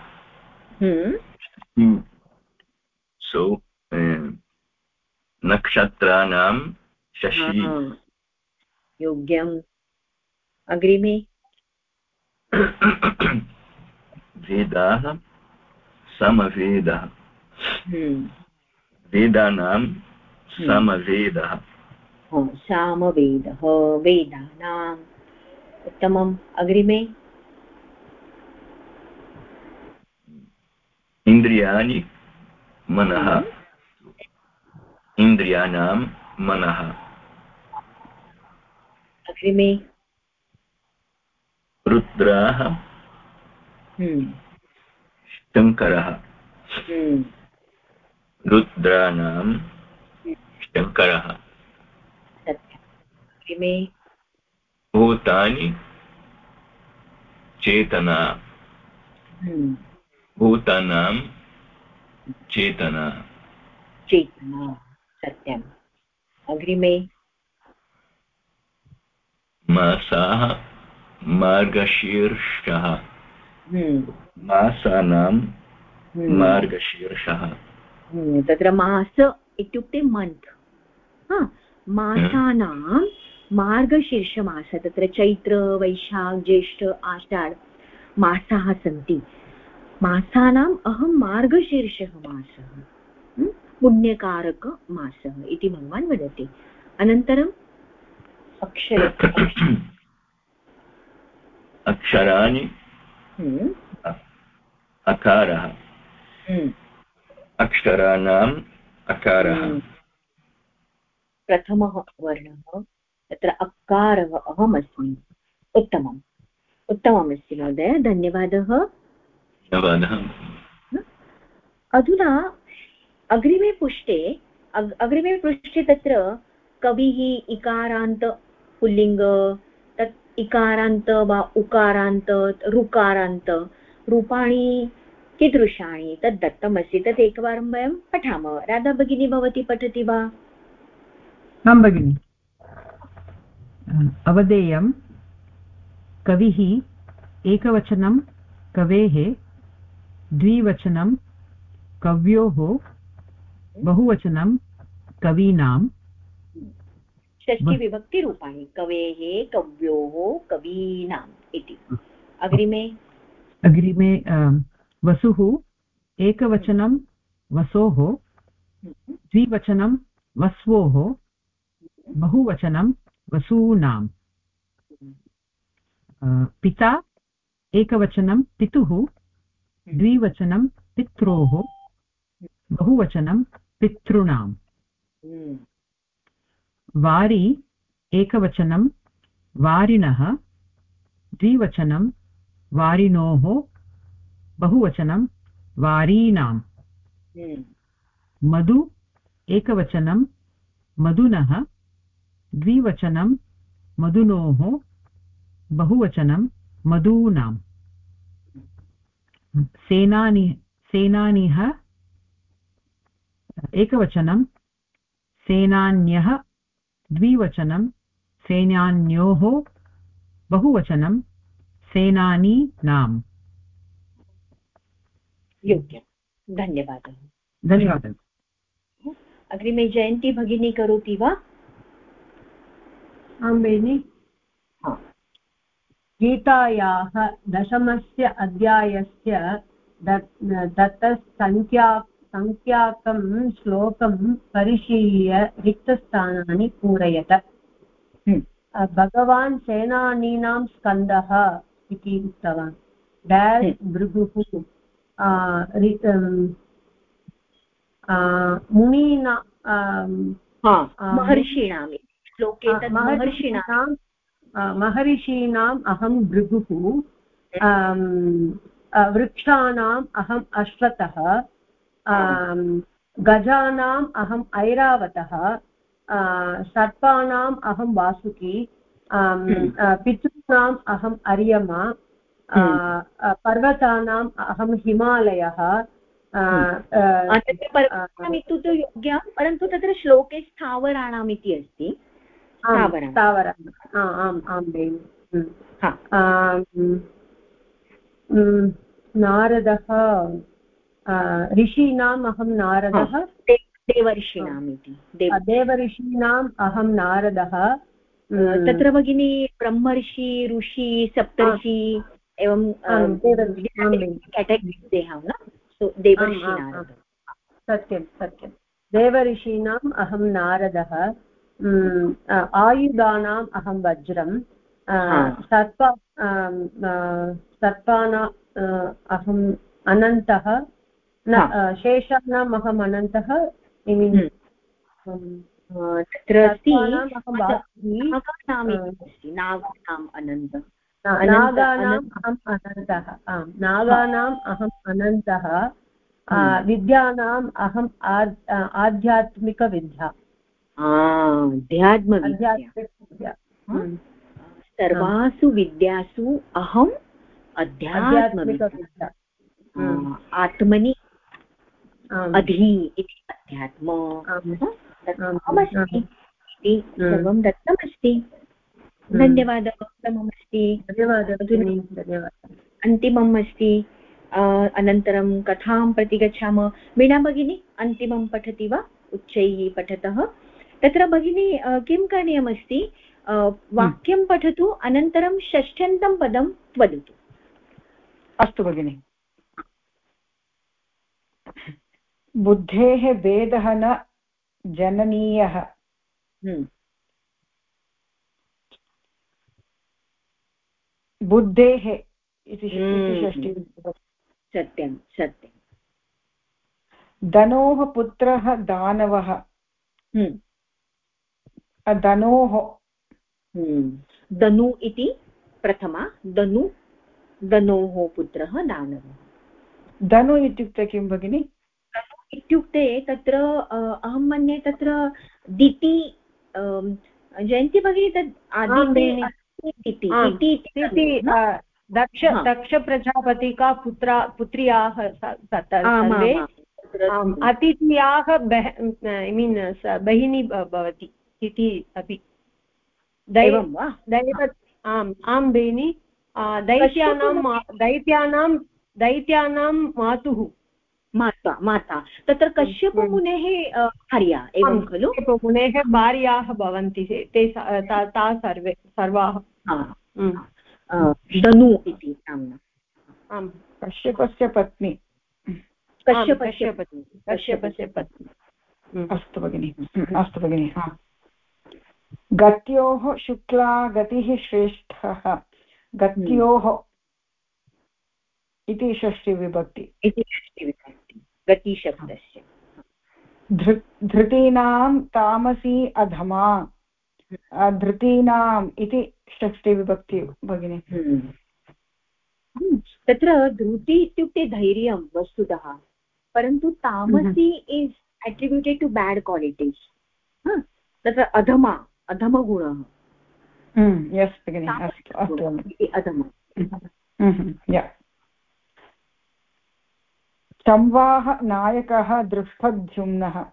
सो नक्षत्राणां शशि। योग्यम्। अग्रिमे। वेदाः समवेदः हम्म। वेदानां समवेदः सामवेदः वेदानाम्। उत्तमम्। अग्रिमे। इन्द्रियाणि मनः। इन्द्रियाणां मनः। अग्रिमे। रुद्राः। हम्म। शङ्करः। हम्म। रुद्राणां। शङ्करः। किमे भूतानि। चेतना। हम्म। भूतानां। चेतना। चेतना। सत्यम्। अग्रिमे। मासाः मार्गशीर्षः। हम्म। मासानां हम्म। मार्गशीर्षः। हम्म, तत्र मास इत्युक्ते मन्त् मासानां मार्गशीर्षमास तत्र चैत्र वैशाख ज्येष्ठ आषाढ मासाः सन्ति। मासानाम् अहं मार्गशीर्षः मासः। पुण्यकारकमासः इति भगवान् वदति. अनन्तरम् अक्षर. अक्षराणि हम्म। अकारः. हम्म। अक्षराणाम् अकारः. हम्म। प्रथमः वर्णः तत्र अकारः अहमस्मि. उत्तमम्. उत्तममस्ति महोदय धन्यवादः. धन्यवादः. अधुना अग्रिमे पृष्ठे अग्रिमे पृष्ठे तत्र कविः इकारान्त पुल्लिङ्ग इकारान्त वा उकारान्त ऋकारान्त रूपाणि कीदृशानि तद् दत्तमस्ति, तत् एकवारं वयं पठामः। राधा भगिनी भवती पठति वा? आं भगिनि। अवधेयं कविः एकवचनं कवेः, द्विवचनं कव्योः बहुवचनं कवीनां षष्टिविभक्तिरूपाणि कवेः कव्योः कवीनाम् इति। अग्रिमे? अग्रिमे वसुः एकवचनं वसोः द्विवचनं वस्वोः बहुवचनं वसूनाम्। पिता एकवचनं पितुः द्विवचनं पित्रोः बहुवचनं पितॄणाम्। वारी एकवचनं वारिणः द्विवचनं वारिणोः बहुवचनं वारीणाम्। मधु एकवचनं मधुनः द्विवचनं मधुनोः बहुवचनं मधूनाम्। सेनानि सेनानिः एकवचनं सेनान्यः द्विवचनं सेनान्योः बहुवचनं सेनानीनाम् योग्यं धन्यवादः। धन्यवादः। अग्रिमे जयन्ती भगिनी करोति वा? आं बेनि गीतायाः दशमस्य अध्यायस्य दत्तसङ्ख्या सङ्ख्याकं श्लोकं परिशील्य रिक्तस्थानानि पूरयत। हम्म। भगवान् सेनानीनां स्कन्दः इति उक्तवान्। डेस् हम्म। भृगुः मुनीना महर्षीणां श्लोके महर्षीणां महर्षीणाम्। अहं भृगुः वृक्षाणाम् अहम् अश्वतः गजानाम् अहम् ऐरावतः सर्पाणाम् अहं वासुकी पितॄणाम् अहम् अर्यमा पर्वतानाम् अहं हिमालयः इत्युक्ते योग्यं परन्तु तत्र श्लोके स्थावराणाम् इति अस्ति। स्थावराणाम्। आम् आं नारदः ऋषीणाम् अहं नारदः। देवर्षीणाम् इति। देवऋषीणाम् अहं नारदः। तत्र भगिनी ब्रह्मर्षि ऋषि सप्तर्षि एवं सत्यं सत्यं। देवऋषीणाम् अहं नारदः। आयुधानाम् अहं वज्रं सर्प सर्पाना अहम् अनन्तः। न शेषाणाम् अहम् अनन्तः तत्र अस्ति नागानाम् अनन्तः. नागानाम् अहम् अनन्तः आम् नागानाम् अहम् अनन्तः विद्यानाम् अहम् आध्यात्मिकविद्या. आध्यात्मविद्या. सर्वासु विद्यासु अहम् आत्मनि अधि इति अध्यात्म। दत्तमस्ति इति सर्वं दत्तमस्ति। धन्यवादः उत्तममस्ति। धन्यवादः अन्तिमम् अस्ति अनन्तरं कथां प्रति गच्छामः। वीणा भगिनी अन्तिमं पठति वा? उच्चैः पठतः। तत्र भगिनी किं करणीयमस्ति? वाक्यं पठतु अनन्तरं षष्ठ्यन्तं पदं वदतु अस्तु भगिनि। बुद्धेः भेदः न जननीयः। हम्म। बुद्धेः इति हम्म। सत्यं सत्यं। धनोः पुत्रः दानवः। हम्म। धनोः। धनु इति प्रथमा धनु धनोः पुत्रः दानवः। धनु इत्युक्ते किं भगिनि? इत्युक्ते तत्र अहं मन्ये तत्र दिति जयन्ती भगिनी तत् आदिति दक्ष दक्षप्रजापतिका पुत्रा पुत्र्याः सर्वे। अतिथ्याः ऐ मीन् बहिनी भवति इति अपि। दैवं वा? दैव आम् आं बेनि दैत्यानां दैत्यानां दैत्यानां मातुः। माता माता। तत्र कश्यपमुनेः भार्या एवं खलु? मुनेः भार्याः भवन्ति ते ता सर्वे सर्वाः। धनु इति नाम्ना। आम् कश्यपस्य पत्नी? कश्यपस्य पत्नी? कश्यपस्य पत्नी? अस्तु भगिनि। अस्तु भगिनि गत्योः शुक्ला गतिः श्रेष्ठः। गत्योः इति षष्टिविभक्ति। इति षष्टिविभक्ति। गतिशब्दस्य। धृ धृतीनां तामसी अधमा। धृतीनाम् इति षष्टिविभक्ति भगिनि। हम्म। हम्म। तत्र धृति इत्युक्ते धैर्यं वस्तुतः परन्तु तामसी is attributed to bad qualities तत्र अधमा अधमगुणः। यस् भगिनि अस्तु अस्तु। अधम। संवाह नायकः दृष्टद्युम्नः।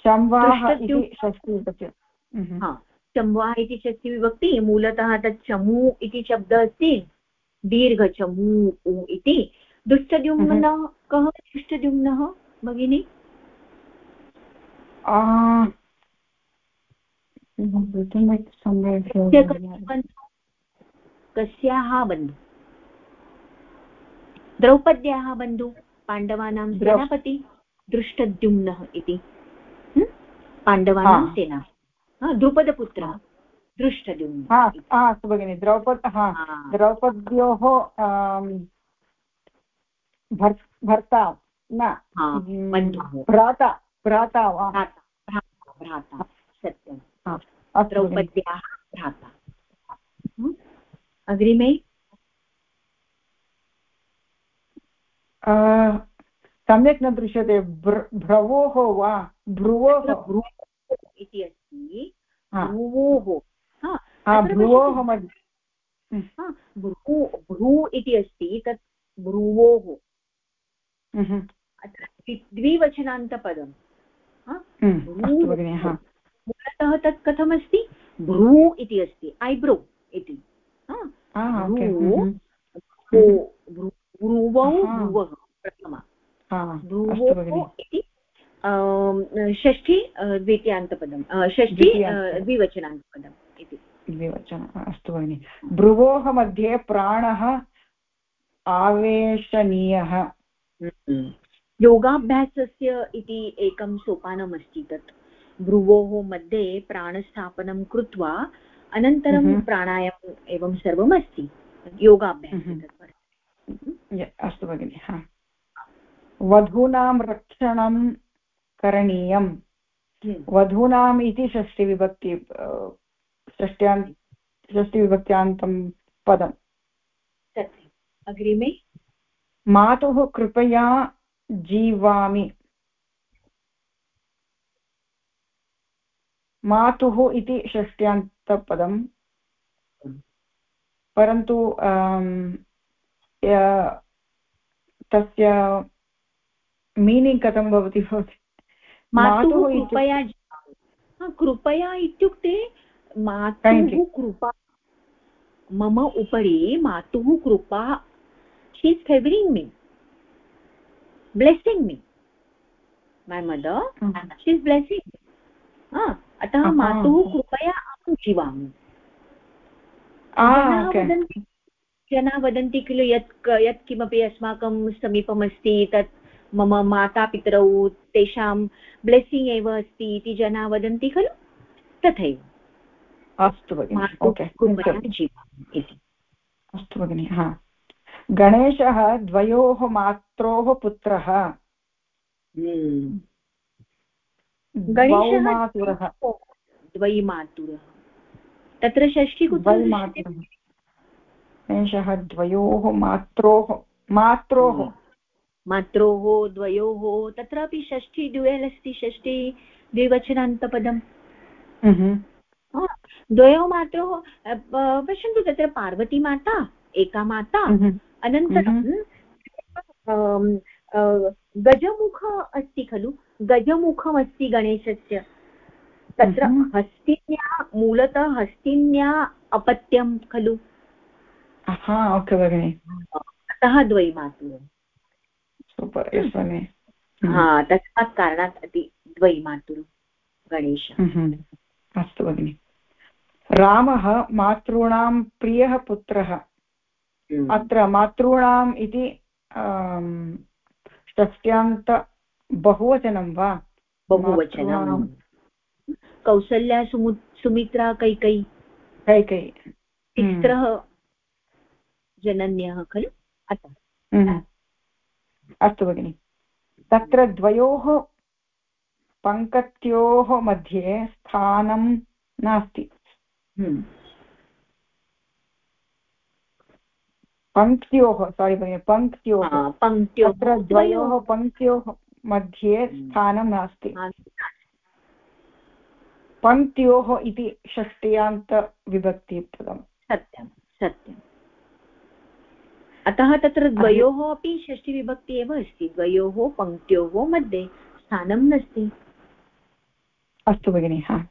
चम्वाः इति षष्टिविभक्ति चम्वाः इति षष्टिविभक्ति मूलतः तत् चमु इति शब्दः अस्ति दीर्घचमु इति। दुष्टद्युम्नः कः दुष्टद्युम्नः भगिनि। कस्याः बन्धु? द्रौपद्याः बन्धु पाण्डवानां सेनापति दृष्टद्युम्नः इति। पाण्डवानां सेना। द्रुपदपुत्रः दृष्टद्युम्नः अस्तु भगिनि द्रौपद द्रौपद्योः भर्ता न भ्राता भ्राता वा? भ्राता सत्यं। द्रौपद्याः भ्राता। अग्रिमे सम्यक् न दृश्यते। भ्रवोः वा भ्रुवोः इति अस्ति। भ्रुवोः। भ्रुवोः मध्ये भ्रू भ्रू इति अस्ति तत् भ्रुवोः। द्विवचनान्तपदम् मूलतः तत् कथमस्ति? भ्रू इति अस्ति ऐब्रो इति। भ्रुवौ भ्रुवः प्रथमा। भ्रुवौ इति षष्ठी द्वितीयान्तपदं षष्ठी द्विवचनान्तपदम् इति। द्विवचन अस्तु भगिनि। भ्रुवोः मध्ये प्राणः आवेशनीयः। योगाभ्यासस्य इति एकं सोपानमस्ति तत्। भ्रुवोः मध्ये प्राणस्थापनं कृत्वा अनन्तरं प्राणायामम् एवं सर्वम् अस्ति योगाभ्यासः अस्तु भगिनि हा। वधूनां रक्षणं करणीयं। वधूनाम् इति षष्टिविभक्ति षष्ट्यान् षष्टिविभक्त्यान्तं पदम्। अग्रिमे। मातुः कृपया जीवामि। मातुः इति षष्ट्यान्तपदं परन्तु तस्य मीनिङ्ग् कथं भवति भवति? मातुः कृपया कृपया इत्युक्ते मातुः कृपा मम उपरि मातुः कृपा she is favouring me blessing me my mother she is blessing अतः मातुः कृपया अहं जीवामि। जनाः वदन्ति खलु यत् यत्किमपि अस्माकं समीपमस्ति तत् मम मातापितरौ तेषां ब्लेस्सिङ्ग् एव अस्ति इति जनाः वदन्ति खलु? तथैव। अस्तु भगिनि अस्तु भगिनि हा। गणेशः द्वयोः मात्रोः पुत्रः। हम्म। मातुरः। द्वै मातुरः। तत्र षष्ठी कुत्र एषः द्वयोः मात्रोः मात्रोः हम्म। मात्रोः द्वयोः तत्रापि षष्ठी ड्युवेल् अस्ति षष्ठी द्विवचनान्तपदम् हम्म। द्वयोः मात्रोः पश्यन्तु तत्र पार्वतीमाता एका माता हम्म। अनन्तरं गजमुख अस्ति खलु गजमुखमस्ति गणेशस्य तत्र हस्तिन्या मूलतः हस्तिन्या अपत्यं खलु ओके भगिनि अतः द्वैमातुरं सूपर् हा तस्मात् कारणात् द्वैमातुरं गणेश। अस्तु भगिनि। रामः मातॄणां प्रियः पुत्रः। हम्म। अत्र मातॄणाम् इति षष्ट्यान्त बहुवचनं वा? बहुवचनं। कौसल्या सुमु सुमित्रा कैकै कैकै तिस्रः हम्म। जनन्यः खलु? अतः। अस्तु भगिनि। तत्र द्वयोः पङ्क्त्योः मध्ये स्थानं नास्ति। पङ्क्त्योः सारि भगिनि पङ्क्त्योः। तत्र द्वयोः पङ्क्त्योः मध्ये। स्थानं नास्ति। पङ्क्त्योः इति षष्ट्यान्तविभक्तिपदम् सत्यं सत्यम्। अतः तत्र द्वयोः अपि षष्टिविभक्ति एव अस्ति। द्वयोः पङ्क्त्योः मध्ये स्थानं नास्ति। अस्तु भगिनि हा।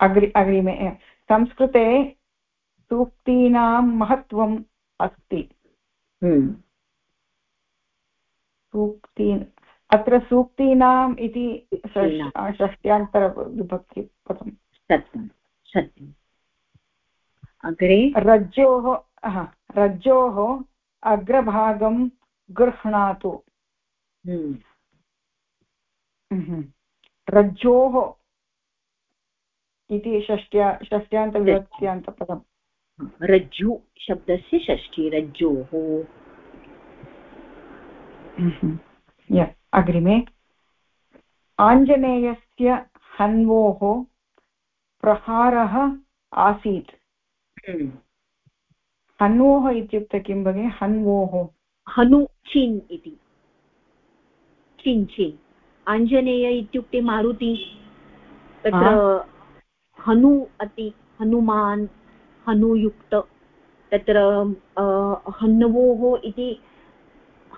अग्रि अग्रिमे संस्कृते सूक्तीनां महत्त्वम् अस्ति। हम्म। सूक्ति अत्र सूक्तीनाम् इति षष्ट्यान्तरविभक्तिपदं सत्यं सत्यम्। अग्रे? रज्जोः रज्जोः अग्रभागं गृह्णातु हम्म। हम्म। रज्जोः इति षष्ट्या षष्ट्यान्तविभक्त्यान्तपदम् रज्जु शब्दस्य षष्ठी रज्जोः अग्रिमे आञ्जनेयस्य हन्वोः प्रहारः आसीत् हम्म। हन्वोः इत्युक्ते किं भगिनि? हन्वोः। हनु चिन् इति। चिन् चिन्। आञ्जनेय इत्युक्ते मारुति। तत्र हनु अति हनुमान् हनुयुक्त। तत्र हन्वोः इति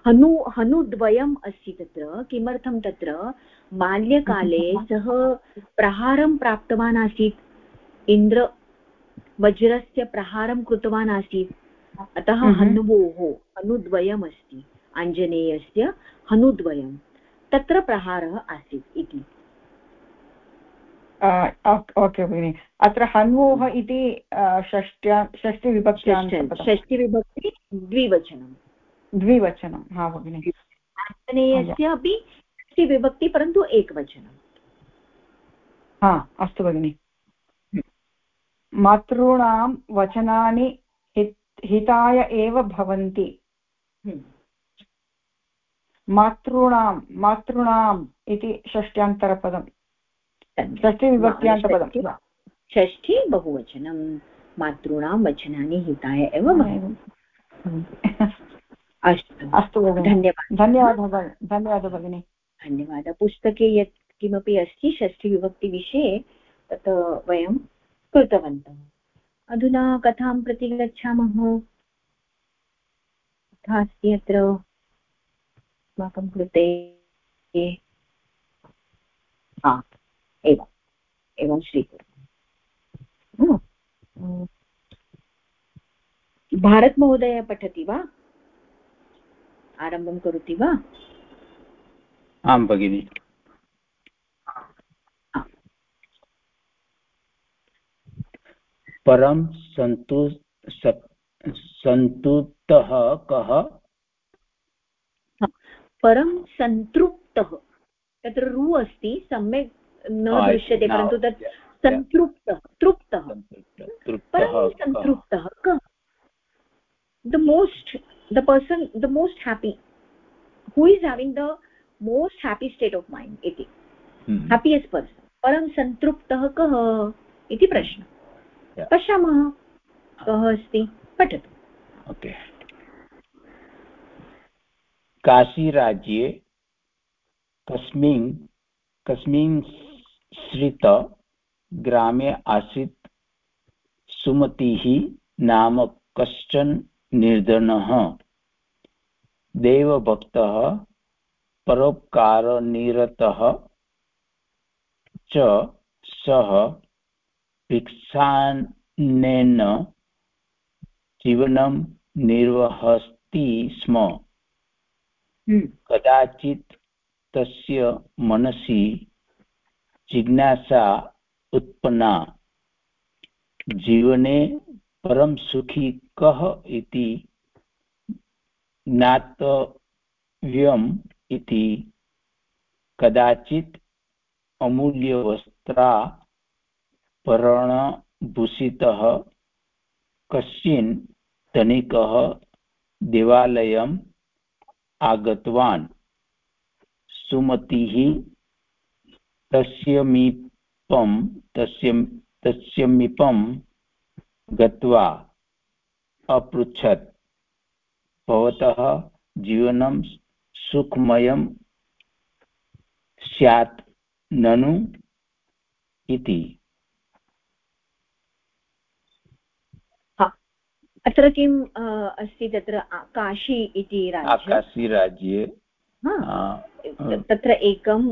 हनु हनुद्वयम् अस्ति तत्र। किमर्थं तत्र? बाल्यकाले सः प्रहारं प्राप्तवान् आसीत्। इन्द्र वज्रस्य प्रहारं कृतवान् आसीत् अतः हन्वोः हनुद्वयम् अस्ति आञ्जनेयस्य हनुद्वयं। तत्र प्रहारः आसीत् इति। ओके भगिनि। अत्र हन्वोः इति षष्ट्या षष्टिविभक्ति षष्टिविभक्ति द्विवचनं द्विवचनं हा भगिनि। आञ्जनेयस्य अपि षष्टिविभक्ति परन्तु एकवचनं हा अस्तु भगिनि। मातॄणां वचनानि हिताय एव भवन्ति। हम्म। मातॄणां मातॄणाम् इति षष्ट्यन्तरपदम्। षष्टिविभक्त्यान्तपदं षष्ठी बहुवचनं। मातॄणां वचनानि हिताय एव अस्तु। अस्तु धन्यवादः। धन्यवादः धन्यवादः भगिनि। धन्यवादः। पुस्तके यत् किमपि अस्ति षष्ठीविभक्तिविषये तत् वयं कृतवन्तः। अधुना कथां प्रति गच्छामः? कथा अस्ति अत्र? अस्माकं कृते। हा, एवम्। एवं स्वीकुर्मः भारतमहोदय पठति वा? आरम्भं करोति वा? आं भगिनि। परं सन्तु सन्तुप्तः कः? परं सन्तृप्तः तत्र रु अस्ति सम्यक् न दृश्यते परन्तु तत् सन्तृप्तः तृप्तः। परं सन्तृप्तः कः? The most the person the most happy who is having the most happy state of mind इति। हेपियेस्ट् पर्सन् परं सन्तृप्तः कः? इति प्रश्नः। पश्यामः। कः अस्ति? पठतु। ओके काशीराज्ये कस्मिन् कस्मिन् श्रित ग्रामे आसीत् सुमतिः नाम कश्चन निर्धनः। देवभक्तः परोपकारनिरतः च सः भिक्षान्नेन जीवनं निर्वहस् स्म। हम्म। कदाचित् तस्य मनसि जिज्ञासा उत्पन्ना। जीवने परं सुखी कः इति ज्ञातव्यम् इति। कदाचित् अमूल्यवस्त्रा पर्णभूषितः कश्चिन् धनिकः देवालयम् आगतवान्। सुमतिः तस्यमीपं तस्य तस्यमीपं गत्वा अपृच्छत्। भवतः जीवनं सुखमयं स्यात् ननु इति। अत्र किम् अस्ति तत्र काशी इति काशी राज्ये। तत्र एकं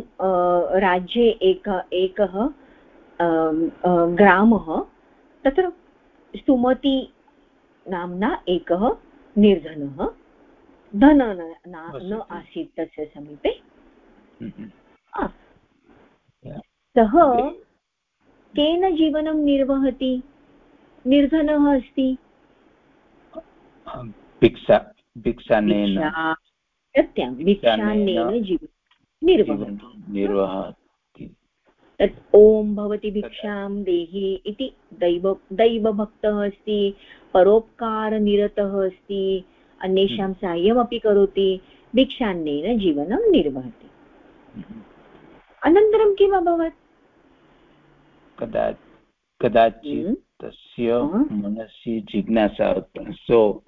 राज्ये एक एकः ग्रामः। तत्र सुमति नाम्ना एकः निर्धनः। धन न आसीत् तस्य समीपे। सः केन जीवनं निर्वहति? निर्धनः अस्ति। भिक्षा भिक्षानेन सत्यं भिक्षान्नेन जीवनं निर्वहति तत् ॐ भवति भिक्षां देहि इति दैव दैवभक्तः अस्ति परोपकारनिरतः अस्ति अन्येषां। साहाय्यमपि करोति भिक्षान्नेन जीवनं निर्वहति। अनन्तरं किम् अभवत् कदा कदाचित्। तस्य मनसि जिज्ञासा उत्पन्न। सो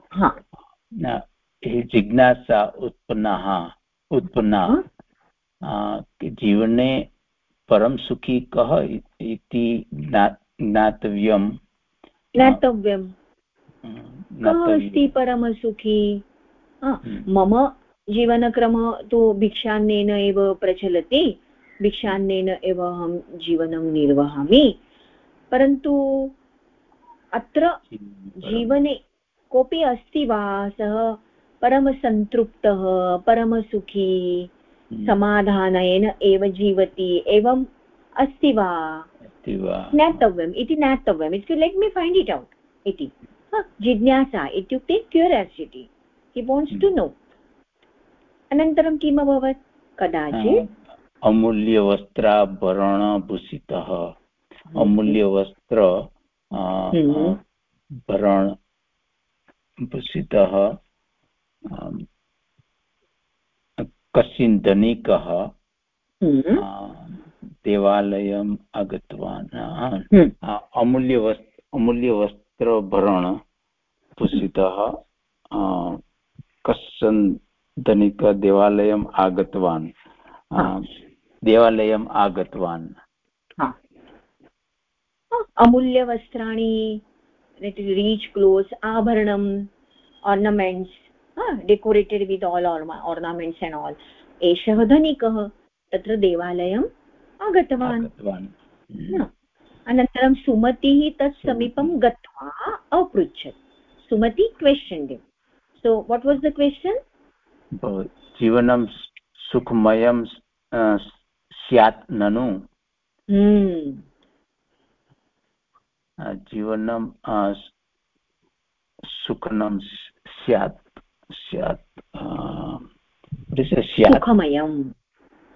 जिज्ञासा उत्पन्नाः उत्पन्ना। जीवने परं सुखी कः इति ज्ञातव्यं ज्ञातव्यं कः अस्ति परमसुखी हम्म। मम जीवनक्रमः तु भिक्षान्नेन एव प्रचलति। भिक्षान्नेन एव अहं जीवनं निर्वहामि। परन्तु अत्र जीवने कोऽपि अस्ति वा सः? परमसन्तृप्तः परमसुखी हम्म। समाधानेन एव जीवति एवं अस्ति वा? ज्ञातव्यम् इति ज्ञातव्यम्। इति let me find it out इति। जिज्ञासा इत्युक्ते क्यूरियासिटि हि वाण्ट्स् टु नो अनन्तरं किम् अभवत्? कदाचित् अमूल्यवस्त्राभरणभूषितः। हम्म। अमूल्यवस्त्र। भरण भूषितः कश्चिन् धनिकः। देवालयम् आगतवान्। अमूल्यवस् अमूल्यवस्त्रभरण भूषितः कश्चन धनिकदेवालयम् आगतवान्। देवालयम् आगतवान्। अमूल्यवस्त्राणि रीच् क्लोस् आभरणम् ornaments decorated with all orma ornaments and all. एषः धनिकः तत्र देवालयम् आगतवान्। अनन्तरं सुमतिः तत् समीपं गत्वा अपृच्छत्। Sumati question dim so what was the question जीवनं सुखमयं स्यात् ननु। जीवनं सुखनं स्यात् स्यात् सुखमयं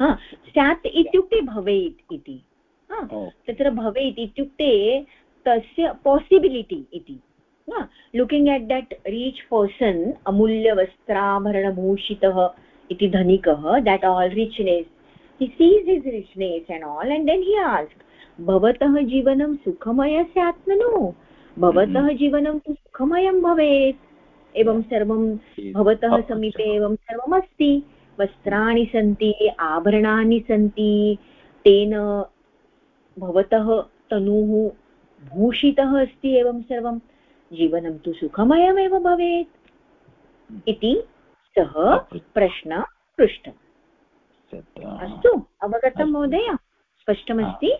स्यात्? इत्युक्ते भवेत् इति। तत्र भवेत् इत्युक्ते तस्य पासिबिलिटि इति। Looking at that rich person अमूल्यवस्त्राभरणभूषितः इति धनिकः that all richness he sees his richness and all and then he ask भवतः जीवनं सुखमय स्यात् ननु? भवतः हम्म। जीवनं तु सुखमयं भवेत्। एवं सर्वं भवतः समीपे एवं सर्वम् अस्ति वस्त्राणि सन्ति आभरणानि सन्ति तेन भवतः तनुः भूषितः अस्ति एवं सर्वं। जीवनं तु सुखमयमेव भवेत्। इति सः प्रश्न पृष्टः। अस्तु अवगतं महोदय। स्पष्टमस्ति?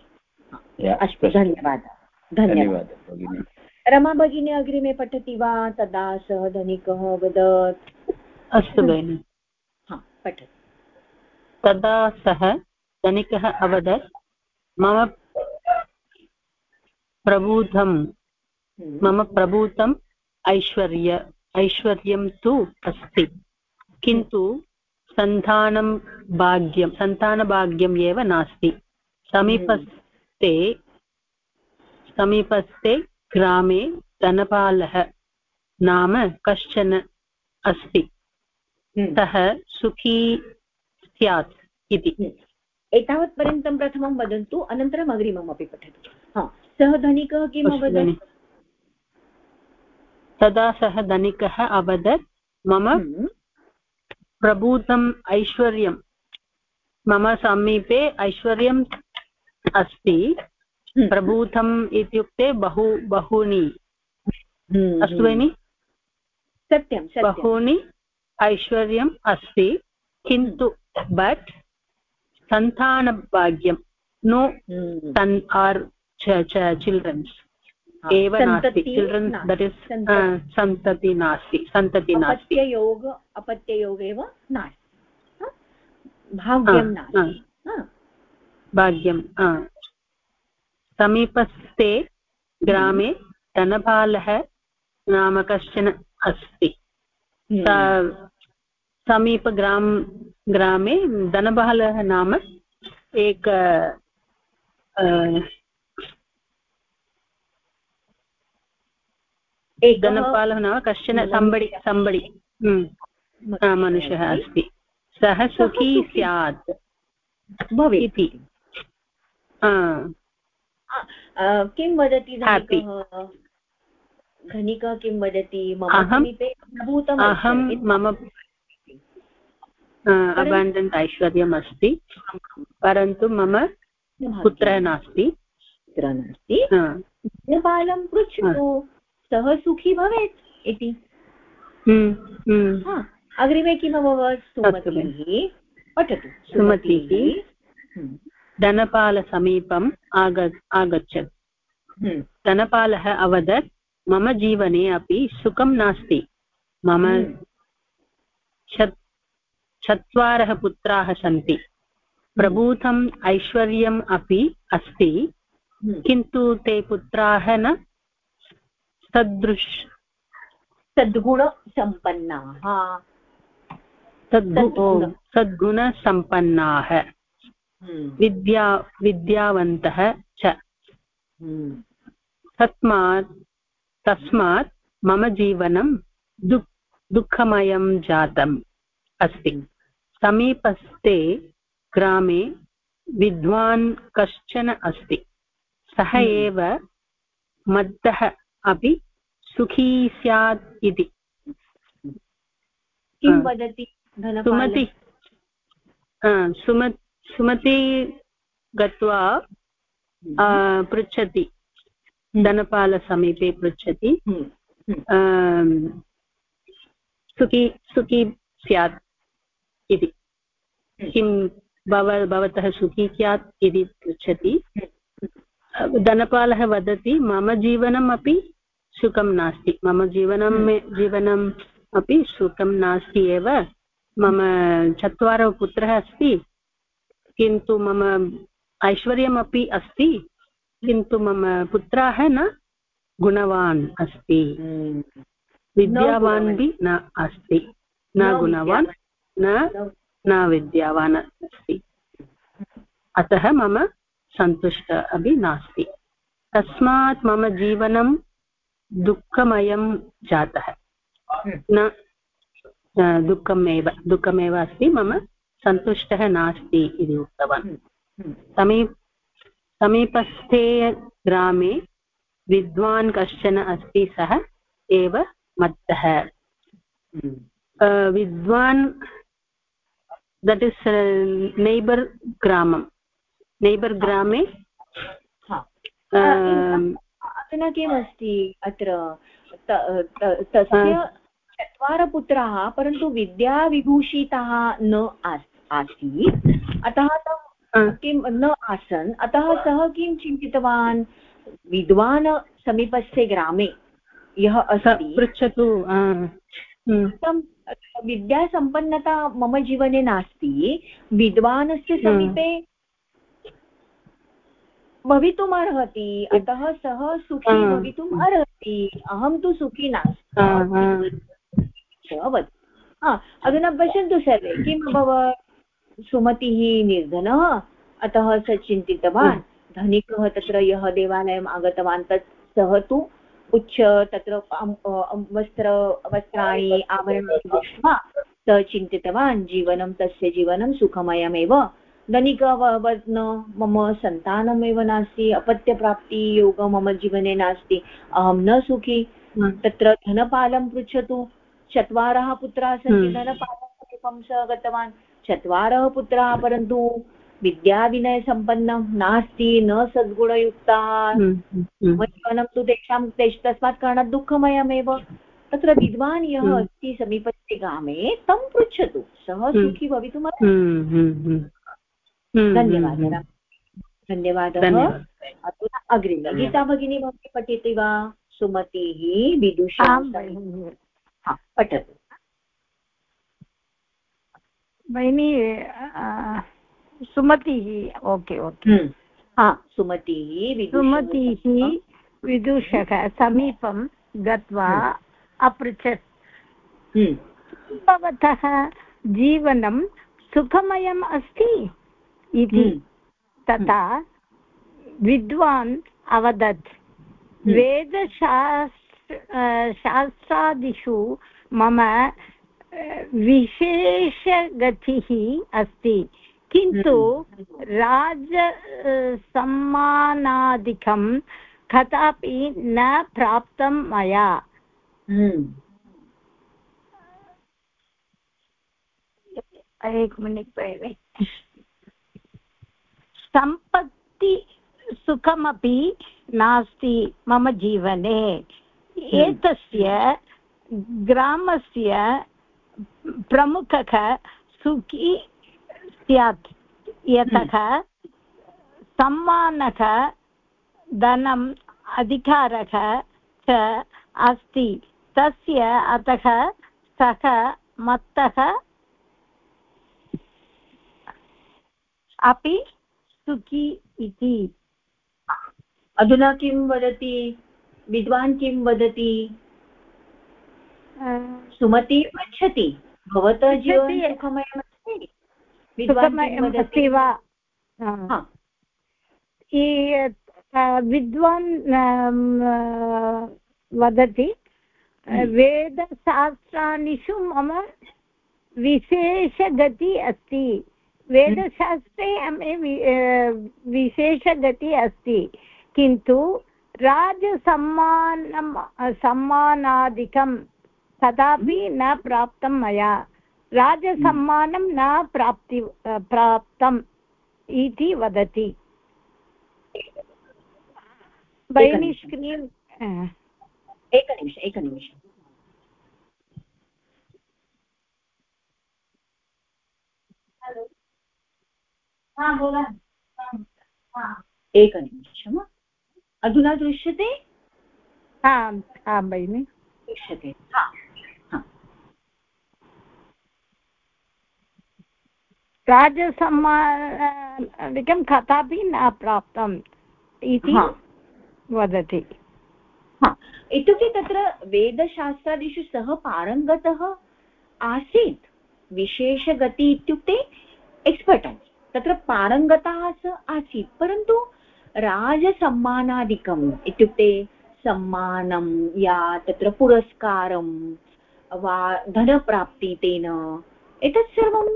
अस्तु धन्यवादः धन्यवादः भगिनि रमा भगिनी अग्रिमे पठति वा तदा सः धनिकः वदत् अस्तु भगिनि पठतु तदा सः धनिकः अवदत् मम प्रबुद्धं मम प्रभूतम् ऐश्वर्य ऐश्वर्यं तु अस्ति किन्तु सन्तानं भाग्यं सन्तानभाग्यम् एव नास्ति समीपस्थे समीपस्थे ग्रामे धनपालः नाम कश्चन अस्ति। हम्म। सः सुखी स्यात् इति। हम्म। एतावत्पर्यन्तं प्रथमं वदन्तु अनन्तरम् अग्रिमम् अपि पठतु। हा। सः धनिकः किम् अवदत्? तदा सः धनिकः अवदत् मम हम्म। प्रभूतम् ऐश्वर्यं मम समीपे ऐश्वर्यम् अस्ति। हम्म। प्रभूतम् इत्युक्ते बहु बहूनि। हम्म, अस्तु भगिनि सत्यं बहूनि ऐश्वर्यम् अस्ति किन्तु बट् सन्तानभाग्यं नो सन् आर् चिल्ड्रन्स्। एव नास्ति। चिल्ड्रन् दट् इस् सन्तति नास्ति। सन्तति नास्ति। अपत्ययोग अपत्ययोग एव नास्ति। भाग्यं नास्ति। भाग्यं समीपस्थे ग्रामे धनपालः नाम कश्चन अस्ति। समीपग्राम ग्रामे धनबालः नाम एक धनपालः नाम कश्चन सम्बडि सम्बडि। हम्म। मनुष्यः अस्ति। सः सुखी स्यात्। इति। किं वदति धनिकः? किं वदति? मम समीपे अहं मम अबाण्डन्ट् ऐश्वर्यम् अस्ति परन्तु मम पुत्रः नास्ति। पुत्रः नास्ति। बालं पृच्छतु। सः सुखी भवेत् इति। हम्म, हम्म। अग्रिमे किम् अभवत् सुमतिः। पठतु। सुमतिः। धनपालसमीपम् आग आगच्छत्। धनपालः अवदत् मम जीवने अपि सुखं नास्ति। मम चत्वारः पुत्राः सन्ति। प्रभूतम् ऐश्वर्यम् अपि अस्ति किन्तु ते पुत्राः न सदृश सद्गुणसम्पन्नाः। सद्गुणसम्पन्नाः। हम्म। विद्या विद्यावन्तः च। हम्म। तस्मात् तस्मात् मम जीवनं दुः दुःखमयं जातम् अस्ति। समीपस्थे ग्रामे विद्वान् कश्चन अस्ति। सः हम्म। एव मद्दः अपि सुखी स्यात् इति। किं वदति सुमति। सुम सुमति गत्वा हम्म। पृच्छति। हम्म। धनपालसमीपे पृच्छति। सुखी सुखी स्यात् इति। किं भव भवतः सुखी स्यात् इति पृच्छति। धनपालः वदति मम जीवनम् अपि सुखं नास्ति। मम जीवनं हम्म। जीवनम् अपि सुखं नास्ति एव। मम चत्वारः पुत्रः अस्ति। किन्तु मम ऐश्वर्यमपि अस्ति किन्तु मम पुत्राः न गुणवान् अस्ति। हम्म। विद्यावान् अपि न अस्ति। न गुणवान् न न विद्यावान् अस्ति। अतः मम सन्तुष्ट अपि नास्ति। तस्मात् मम जीवनं दुःखमयं जातः। न दुःखमेव दुःखमेव अस्ति। मम सन्तुष्टः नास्ति इति उक्तवान्। समीप समीपस्थे ग्रामे विद्वान् कश्चन अस्ति सः एव मत्तः। विद्वान् दट् इस् नैबर् ग्रामं। नैबर् ग्रामे अधुना किमस्ति अत्र? तस्य चत्वारः पुत्राः परन्तु विद्याविभूषिताः न आसीत्। अतः किं न आसन् अतः सः किं चिन्तितवान्? विद्वान् समीपस्य ग्रामे यः अस्ति। पृच्छतु तं विद्यासम्पन्नता मम जीवने नास्ति। विद्वानस्य समीपे भवितुम् अर्हति। अतः सः सुखी भवितुम् अर्हति। अहं तु सुखी नास्ति अधुना पश्यन्तु सर्वे किम् अभवत्? सुमतिः निर्धनः। अतः स चिन्तितवान्। धनिकः तत्र यः देवालयम् आगतवान् तत् सः तु उच्च तत्र वस्त्र वस्त्राणि आभरणानि दृष्ट्वा सः चिन्तितवान्। जीवनं तस्य जीवनं सुखमयमेव। धनिकः अभवत् न मम सन्तानमेव नास्ति। अपत्यप्राप्तियोग मम जीवने नास्ति। अहं न सुखी। तत्र धनपालं पृच्छतु। चत्वारः पुत्राः सन्ति। हम्म। धनपालसमीपं सः गतवान् चत्वारः पुत्राः परन्तु विद्याविनयसम्पन्नं नास्ति न सद्गुणयुक्ताः। हम्म, हम्म, जीवनं तु तेषां तस्मात् कारणात् दुःखमयमेव। तत्र विद्वान् यः अस्ति समीपस्थे ग्रामे तं पृच्छतु। सः सुखी भवितुम् धन्यवादः। धन्यवादः। अधुना अग्रिमे। गीता भगिनी भवती पठति वा? सुमतिः विदुषा पठतु। भगिनी सुमतिः ओके ओके। हम्म। हा। सुमतिः सुमतिः विदूषकः समीपं गत्वा हम्म। अपृच्छत्। हम्म। भवतः जीवनं सुखमयम् अस्ति इति तथा विद्वान् अवदत्। वेदशास् शास्त्रादिषु मम विशेषगतिः अस्ति। किन्तु राजसम्मानादिकं कदापि न प्राप्तं मया। एक मिनिट् संपत्ति सुखमपि नास्ति मम जीवने। हम्म। एतस्य ग्रामस्य प्रमुखः सुखी स्यात्। यतः हम्म। सम्मानः धनम् अधिकारः च अस्ति। तस्य अतः सः मत्तः अपि सुखी इति। अधुना किं वदति? विद्वान् किं वदति? सुमति पृच्छति भवतः जीवनं सुखमयमस्ति सुखमयमस्ति वा? विद्वान् वदति हम्म। वेदशास्त्राणिषु मम विशेषगति अस्ति। वेदशास्त्रे विशेषगति अस्ति। किन्तु राजसम्मानं सम्मानादिकं कदापि न प्राप्तं मया। राजसम्मानं न प्राप्ति प्राप्तम् इति वदति। भगिनी स्क्रीन् एकनिमिष एकनिमिषम् एकनिमिषम्। अधुना दृश्यते? आम् आं भगिनि दृश्यते। राजसम्मानिकं कदापि न प्राप्तम् इति वदति। इत्युक्ते तत्र वेदशास्त्रादिषु सः पारङ्गतः आसीत्। विशेषगति इत्युक्ते एक्स्पर्टैस् तत्र पारङ्गतः स आसीत्। परन्तु राजसम्मानादिकम् इत्युक्ते सम्मानं या तत्र पुरस्कारं वा धनप्राप्ति तेन एतत् सर्वं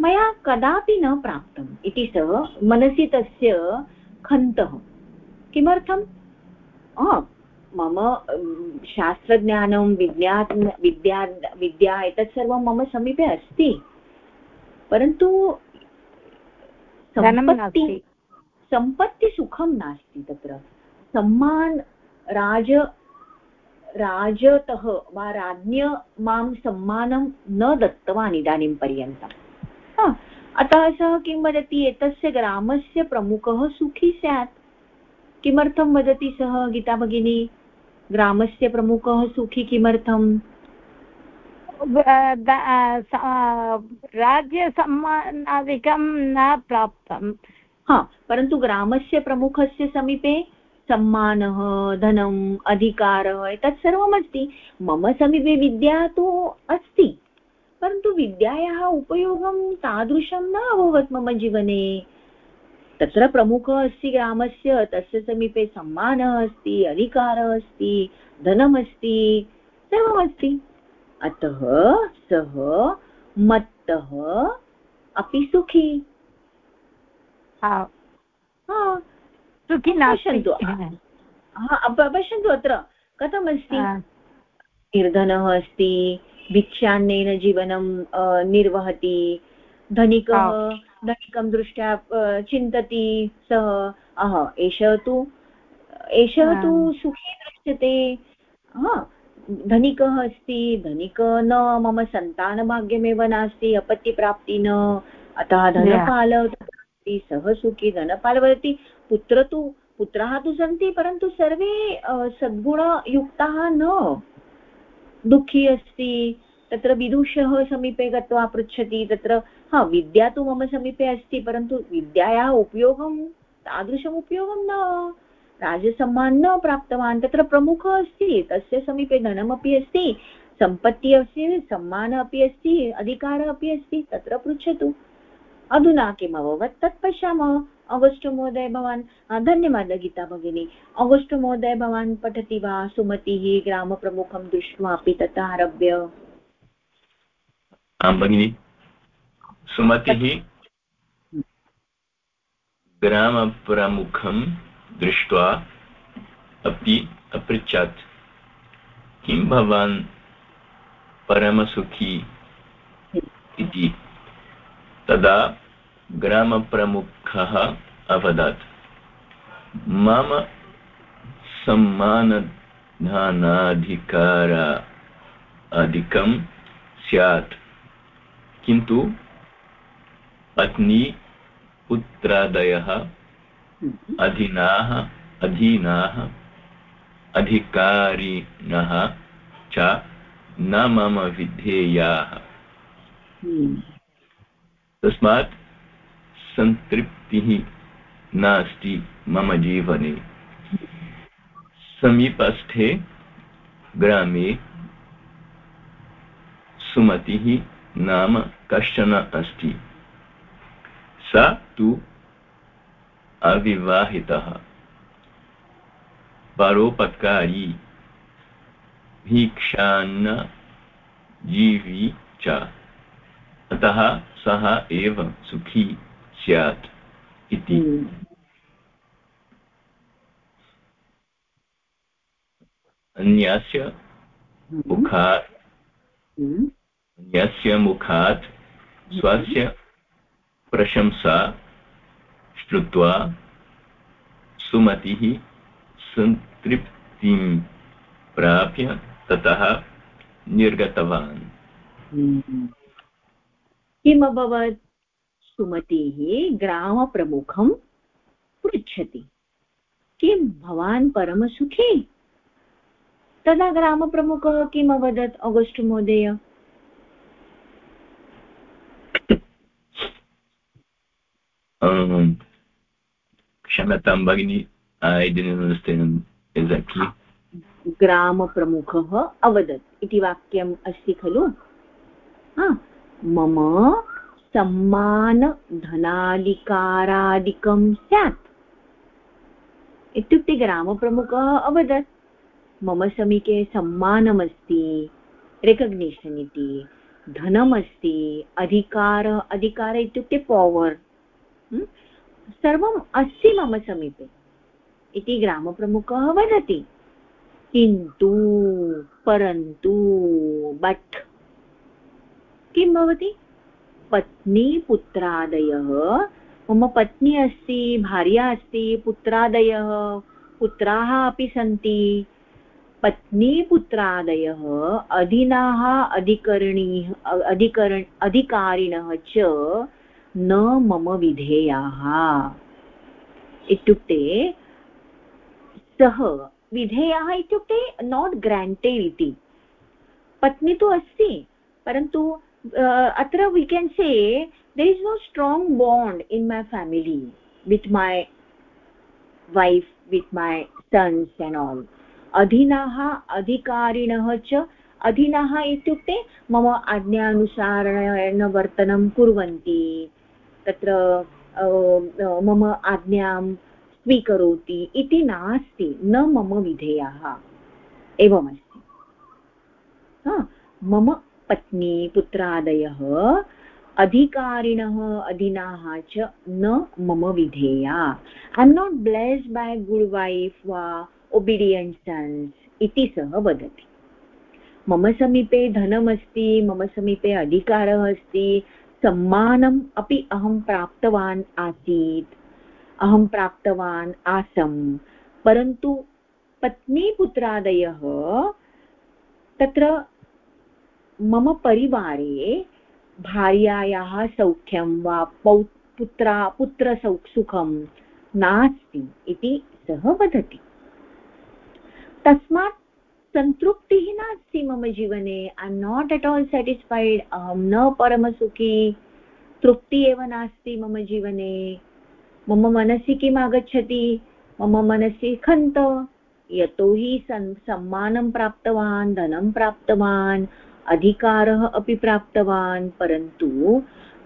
मया कदापि न प्राप्तम्। इति सः मनसि तस्य खन्तः। किमर्थं मम शास्त्रज्ञानं विद्या विद्या विद्या एतत् सर्वं मम समीपे अस्ति। परन्तु संपत्ति सम्पत्तिसुखं नास्ति तत्र। सम्मान राज राजतः वा राज्ञ माँ सम्मानं न दत्तवान् इदानीं पर्यन्तम्। अतः सः किं वदति एतस्य ग्रामस्य प्रमुखः सुखी स्यात्. किमर्थं वदति सः गीता भगिनी? ग्रामस्य प्रमुखः सुखी किमर्थम्? राज्यसम्मानादिकं न प्राप्तं हा परन्तु ग्रामस्य प्रमुखस्य समीपे सम्मानः धनम् अधिकारः एतत् सर्वमस्ति. मम समीपे विद्या तु अस्ति। परन्तु विद्यायाः उपयोगं तादृशं न अभवत् मम जीवने। तत्र प्रमुखः अस्ति ग्रामस्य तस्य समीपे सम्मानः अस्ति अधिकारः अस्ति धनमस्ति सर्वमस्ति। अतः सः मत्तः अपि सुखी। सुखी पश्यन्तु पश्यन्तु अत्र। कथमस्ति? निर्धनः अस्ति भिक्षान्नेन जीवनं निर्वहति। धनिकः धनिकं दृष्ट्या चिन्तति सः। अह एषः तु एषः तु सुखी दृश्यते। धनिकः अस्ति धनिक न मम सन्तानभाग्यमेव नास्ति अपत्यप्राप्ति न। अतः धनपाल अस्ति सः सुखी धनपाल वदति। पुत्र तु पुत्राः तु सन्ति परन्तु सर्वे सद्गुणयुक्ताः न। दुःखी अस्ति, तत्र विदुषः समीपे गत्वा पृच्छति, तत्र, हा, विद्या तु मम समीपे अस्ति, परन्तु विद्यायाः उपयोगं, तादृशम् उपयोगं न, राजसम्मान् न प्राप्तवान्, तत्र प्रमुखः अस्ति, तस्य समीपे धनमपि अस्ति, सम्पत्तिः अस्ति, सम्मानः अपि अस्ति, अधिकारः अपि अस्ति, तत्र पृच्छतु। अधुना किम् अभवत् तत् पश्यामः। अगस्टो महोदय भवान् धन्यवादः गीता भगिनी। अगस्टो महोदय भवान् पठति वा? सुमतिः, ग्रामप्रमुखं दृष्ट्वा अपि ततः आरभ्य। आं भगिनि। सुमतिः, ग्रामप्रमुखं दृष्ट्वा अपि अपृच्छत्। किं भवान् परमसुखी इति? तदा ग्रामप्रमुखः अवदत्। मम सम्मानधानाधिकार अधिकं स्यात्। किन्तु पत्नी पुत्रादयः अधीनाः अधीनाः अधिकारिणः च न मम विधेयाः। तस्मात् सन्तृप्तिः नास्ति मम जीवने। समीपस्थे ग्रामे सुमतिः नाम कश्चन अस्ति। स तु अविवाहितः। परोपकारी, भिक्षान्न जीवी च। अतः सः एव सुखी। स्यात् इति अन्यस्य मुखात् अन्यस्य मुखात् स्वस्य प्रशंसा श्रुत्वा सुमतिः सन्तृप्तिं प्राप्य ततः निर्गतवान् किम् अभवत् सुमतिः ग्रामप्रमुखं पृच्छति। किं भवान् परमसुखी? तदा ग्रामप्रमुखः किम् अवदत् अगस्ट् महोदय? क्षम्यतां भगिनि ग्रामप्रमुखः अवदत् इति वाक्यम् अस्ति खलु? मम सम्मानधनाधिकारादिकं स्यात्। इत्युक्ते ग्रामप्रमुखः अवदत्, मम समीपे सम्मानमस्ति रेकग्निशन् इति, धनमस्ति, अधिकार अधिकार इत्युक्ते पवर् सर्वम् अस्ति मम समीपे। इति ग्रामप्रमुखः वदति। किन्तु, परन्तु बट् किं भवति? पत्नी पुत्रादयः मम पत्नी अस्ति, भार्या अस्ति, पुत्रादयः। पुत्राः अपि सन्ति। पत्नीपुत्रादयः अधीनाः अधिकरणी, अधिकरण, अधिकारिणः च न मम विधेयाः। इत्युक्ते, सः विधेयाः इत्युक्ते नाट् ग्राण्टेड् इति। पत्नी तु अस्ति, परन्तु अत्र we can say there is no strong bond in my family with my wife with my sons and all अधीनाः अधिकारिणः च अधीनाः इत्युक्ते मम आज्ञानुसारेण वर्तनं कुर्वन्ति तत्र मम आज्ञां स्वीकरोति इति नास्ति न मम विधेयाः एवमस्ति मम पत्नी पुत्रादयः, अधिकारिणः, अधीनाः च न मम विधेया। I am not blessed by good wife वा ओबिडियण्ट् सन्स् इति सः वदति। मम समीपे धनमस्ति, मम समीपे अधिकारः अस्ति, सम्मानम् अपि अहं प्राप्तवान् आसीत्। अहं प्राप्तवान् आसम्, परन्तु पत्नीपुत्रादयः तत्र मम परिवारे भार्यायाः सौख्यं वा पौ, पुत्रा पुत्रसौ सुखं नास्ति इति सः वदति। तस्मात् सन्तृप्तिः नास्ति मम जीवने I am not at all satisfied अहं न परमसुखी, तृप्ति एव नास्ति मम जीवने। मम मनसि किम् आगच्छति? मम मनसि खन्त। यतोहि सन्, सम्मानं प्राप्तवान्, धनं प्राप्तवान् अधिकारः अपि प्राप्तवान्, परन्तु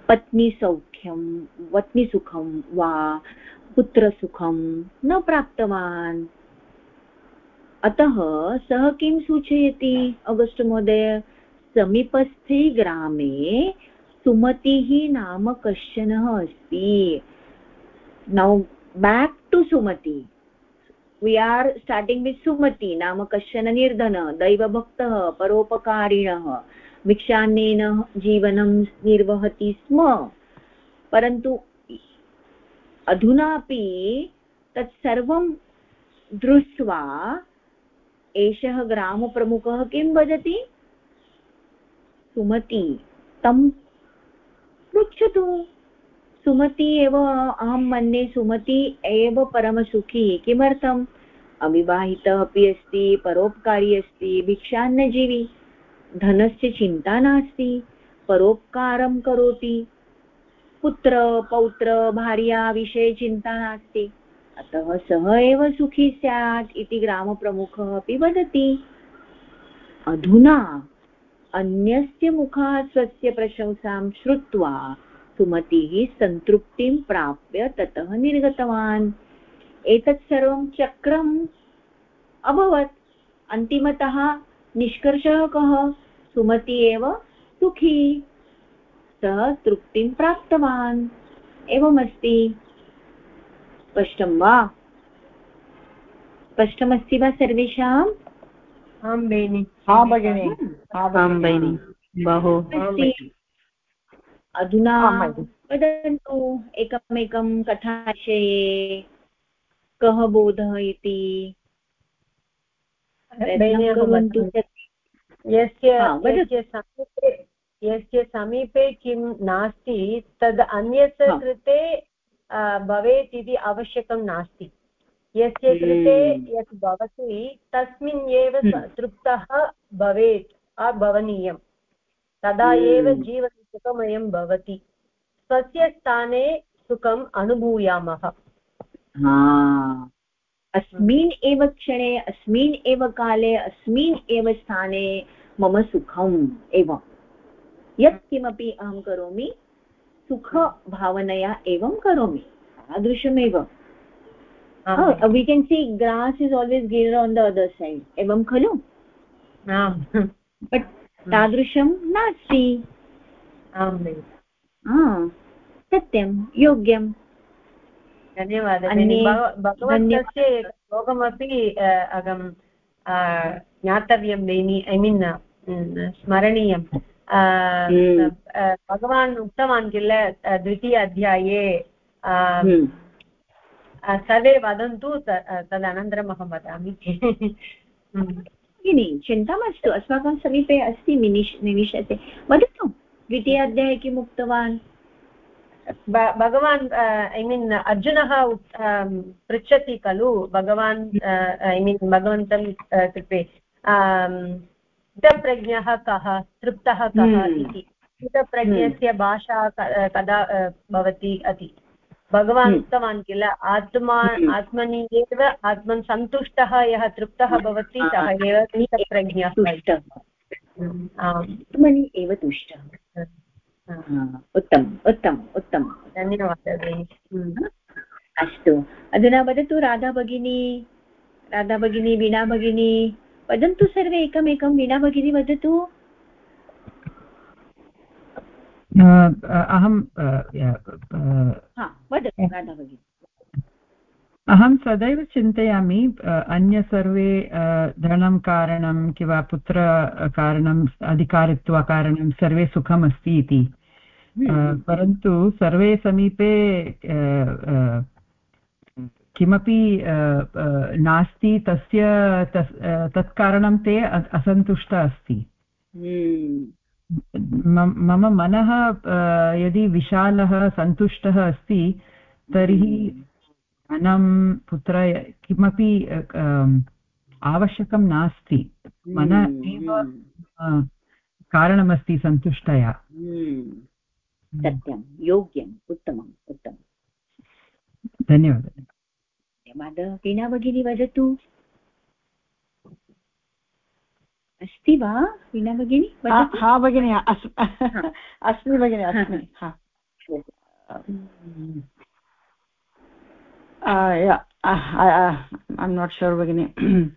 पत्नीसौख्यं पत्नीसुखं वा पुत्रसुखं न प्राप्तवान्। अतः सः किं सूचयति अगस्ट् महोदय? समीपस्थे ग्रामे सुमतिः नाम कश्चनः अस्ति। Now back to Sumati. We are starting with Sumati नाम कश्चन निर्धन दैवभक्तः परोपकारिणः भिक्षान्नेन जीवनं निर्वहति स्म परन्तु अधुनापि तत्सर्वं दृष्ट्वा एषः ग्रामप्रमुखः किं वदति सुमति तं पृच्छतु सुमति एव अहं मन्ये सुमति एव परमसुखी किमर्थम्? अविवाहितः अपि अस्ति, परोपकारी अस्ति भिक्षान्नजीवी धनस्य चिन्ता नास्ति, परोपकारं करोति। पुत्र, पौत्र, भार्या विषये चिन्ता नास्ति। अतः सः एव सुखी स्यात् इति ग्रामप्रमुखः अपि वदति। अधुना अन्यस्य मुखात् स्वस्य प्रशंसां श्रुत्वा सुमतिः सन्तृप्तिं प्राप्य ततः निर्गतवान्। एतत् सर्वं चक्रम् अभवत्। अन्तिमतः निष्कर्षः कः? सुमति एव सुखी। सः तृप्तिं प्राप्तवान्। एवमस्ति। स्पष्टं वा? स्पष्टमस्ति वा सर्वेषाम् आं भगिनि। आं भगिनि। बहु। अधुना वदन्तु एकमेकं कथाविषये कः बोधः इति। यस्य समीपे किं नास्ति तद् अन्यस्य कृते भवेत् इति आवश्यकं नास्ति। यस्य कृते हम्म। यत् भवति तस्मिन् एव हम्म। तृप्तः भवेत् भवनीयं तदा एव हम्म। जीवन सुखमयं भवति। स्वस्य स्थाने सुखम् अनुभूयामः। अस्मिन् एव क्षणे अस्मिन् एव काले अस्मिन् एव स्थाने मम सुखम् एव। यत्किमपि अहं करोमि सुखभावनया एवं करोमि। तादृशमेव। We can see grass is always green on the other side एवं खलु? बट् तादृशं नास्ति। सत्यं योग्यं धन्यवादः भगवन्तस्य श्लोकमपि अहं ज्ञातव्यं बेनि ऐ मीन् स्मरणीयं हम्म। भगवान् उक्तवान् किल द्वितीय अध्याये हम्म। सर्वे वदन्तु तदनन्तरम् अहं वदामि। भगिनि चिन्ता मास्तु अस्माकं समीपे अस्ति निमिष निमिषते वदतु। द्वितीयाध्याये किम् उक्तवान्? भगवान् ऐ मीन् अर्जुनः पृच्छति खलु भगवान् ऐ मीन् भगवन्तं कृते स्थितप्रज्ञः कः तृप्तः कः इति। स्थितप्रज्ञस्य भाषा कदा भवति अति। भगवान् उक्तवान् किल आत्मा आत्मनि एव आत्मन् सन्तुष्टः यः तृप्तः भवति सः एव स्थितप्रज्ञः आत्मनि एव तुष्टः। उत्तमम् उत्तमम् उत्तमं धन्यवादः अस्तु। अधुना वदतु राधा भगिनी राधा भगिनी वीणा भगिनी वदन्तु सर्वे एकमेकं वीणा भगिनी वदतु। अहं वदतु राधा भगिनी। अहं सदैव चिन्तयामि अन्य सर्वे धनं कारणं किंवा पुत्रकारणम् अधिकारित्वकारणं सर्वे सुखमस्ति इति हम्म। परन्तु सर्वे समीपे किमपि नास्ति तस्य तस् तत्कारणं ते असन्तुष्ट अस्ति हम्म। मम मनः यदि विशालः सन्तुष्टः अस्ति तर्हि धनं पुत्र किमपि आवश्यकं नास्ति। मन एव हम्म। कारणमस्ति सन्तुष्टया। सत्यं योग्यम् उत्तमम् उत्तमम्। धन्यवादः। धन्यवादः। वीणा भगिनी वदतु। अस्ति वा वीणा भगिनी? हा भगिनि अस्मि भगिनि अस्मि। i'm not sure bagini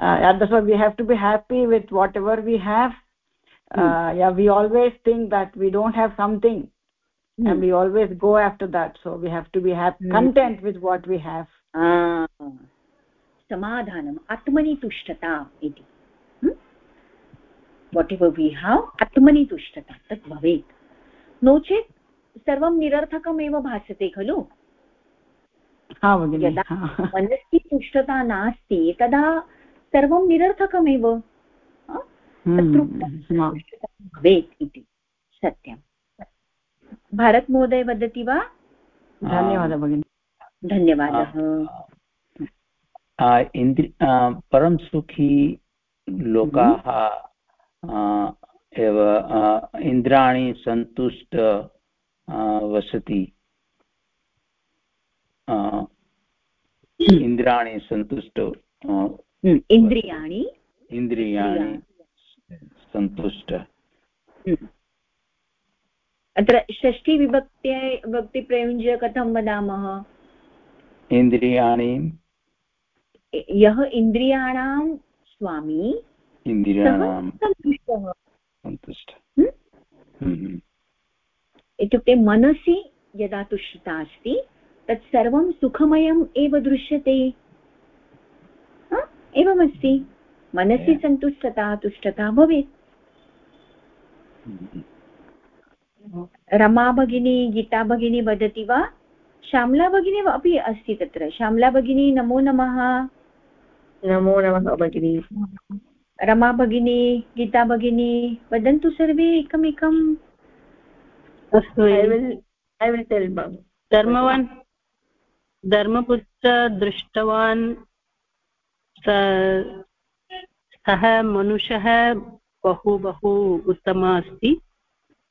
uh, that's why we have to be happy with whatever we have uh, yeah we always think that we don't have something mm. and we always go after that so we have to be happy mm. content with what we have समाधानम् आत्मनि तुष्टता इति what ever we have आत्मनि तुष्टता तत् भवेत् no चेत् सर्वं निरर्थकमेव भासते खलु यदा मनसि तुष्टता नास्ति तदा सर्वं निरर्थकमेव। भवेत् इति सत्यम्। भारतमहोदय वदति वा? धन्यवादः भगिनि। धन्यवादः। इन्द्रि परं सुखी लोकाः एव इन्द्राणि सन्तुष्ट वसति। इन्द्राणि सन्तुष्ट इन्द्रियाणि इन्द्रियाणि सन्तुष्ट अत्र षष्ठीविभक्त्यै विभक्तिप्रयुञ्ज्य कथं वदामः? इन्द्रियाणि यः इन्द्रियाणां स्वामी इन्द्रियाणां सन्तुष्टः सन्तुष्ट इत्युक्ते मनसि यदा तुष्टता अस्ति तत् सर्वं सुखमयम् एव दृश्यते। एवमस्ति। मनसि सन्तुष्टता तुष्टता भवेत्। रमा भगिनी गीता भगिनी वदति वा? श्यामला भगिनी अपि अस्ति तत्र। श्यामला भगिनी नमो नमः। नमो नमः भगिनी। रमा भगिनी गीता भगिनी वदन्तु सर्वे एकमेकम्। अस्तु ऐ विल् टेल् धर्मवान्। धर्मपुत्र दृष्टवान् सः मनुष्यः बहु बहु उत्तमः अस्ति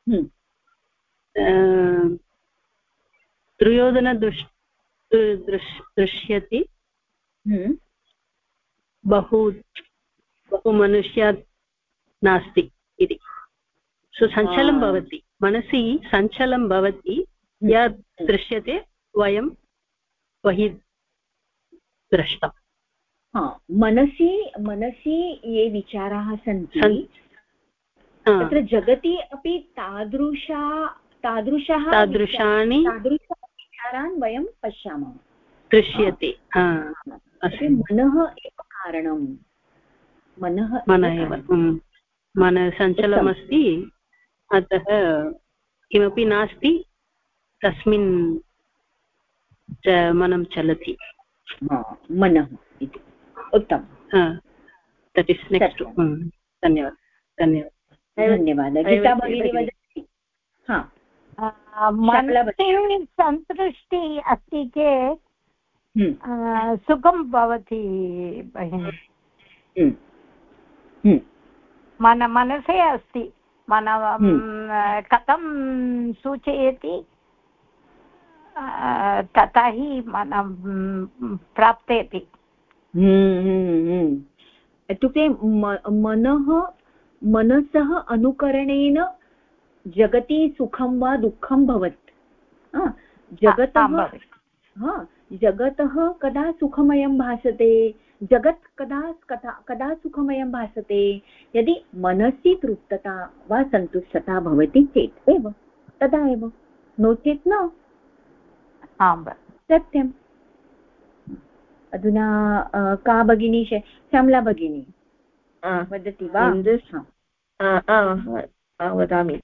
हम्म। दुर्योधनदृश् दृश्यति हम्म। बहु बहु मनुष्यात् नास्ति इति सो सञ्चलं भवति मनसि सञ्चलं भवति हम्म। यत् दृश्यते वयं बहिः द्रष्टम् मनसि मनसि ये विचाराः सन्ति। तत्र जगति अपि तादृशा तादृशः तादृशानि तादृशविचारान् वयं पश्यामः। दृश्यते मनः एव कारणं मनः मनः एव मनः सञ्चलमस्ति अतः किमपि नास्ति तस्मिन् मनं चलति। मनः इति। उत्तमं दट् इस् नेक्स्ट् धन्यवादः। धन्यवादः धन्यवादः। गीता भगिनी वदति? सन्तुष्टि अस्ति चेत् हम्म। सुखं भवति भगिनि हम्म। हम्म। मन मनसे अस्ति। मन कथं सूचयति? तथा हि मन प्राप्यते इत्युक्ते मनः मनसः अनुकरणेन जगति सुखं वा दुःखं भवति जगतः जगतः कदा सुखमयं भासते जगत् कदा कदा कदा सुखमयं भासते यदि मनसि तृप्तता वा सन्तुष्टता भवति चेत् एव तदा एव नो चेत् न आम् सत्यम् अधुना का भगिनी श्यामला भगिनी वदति वा वदामि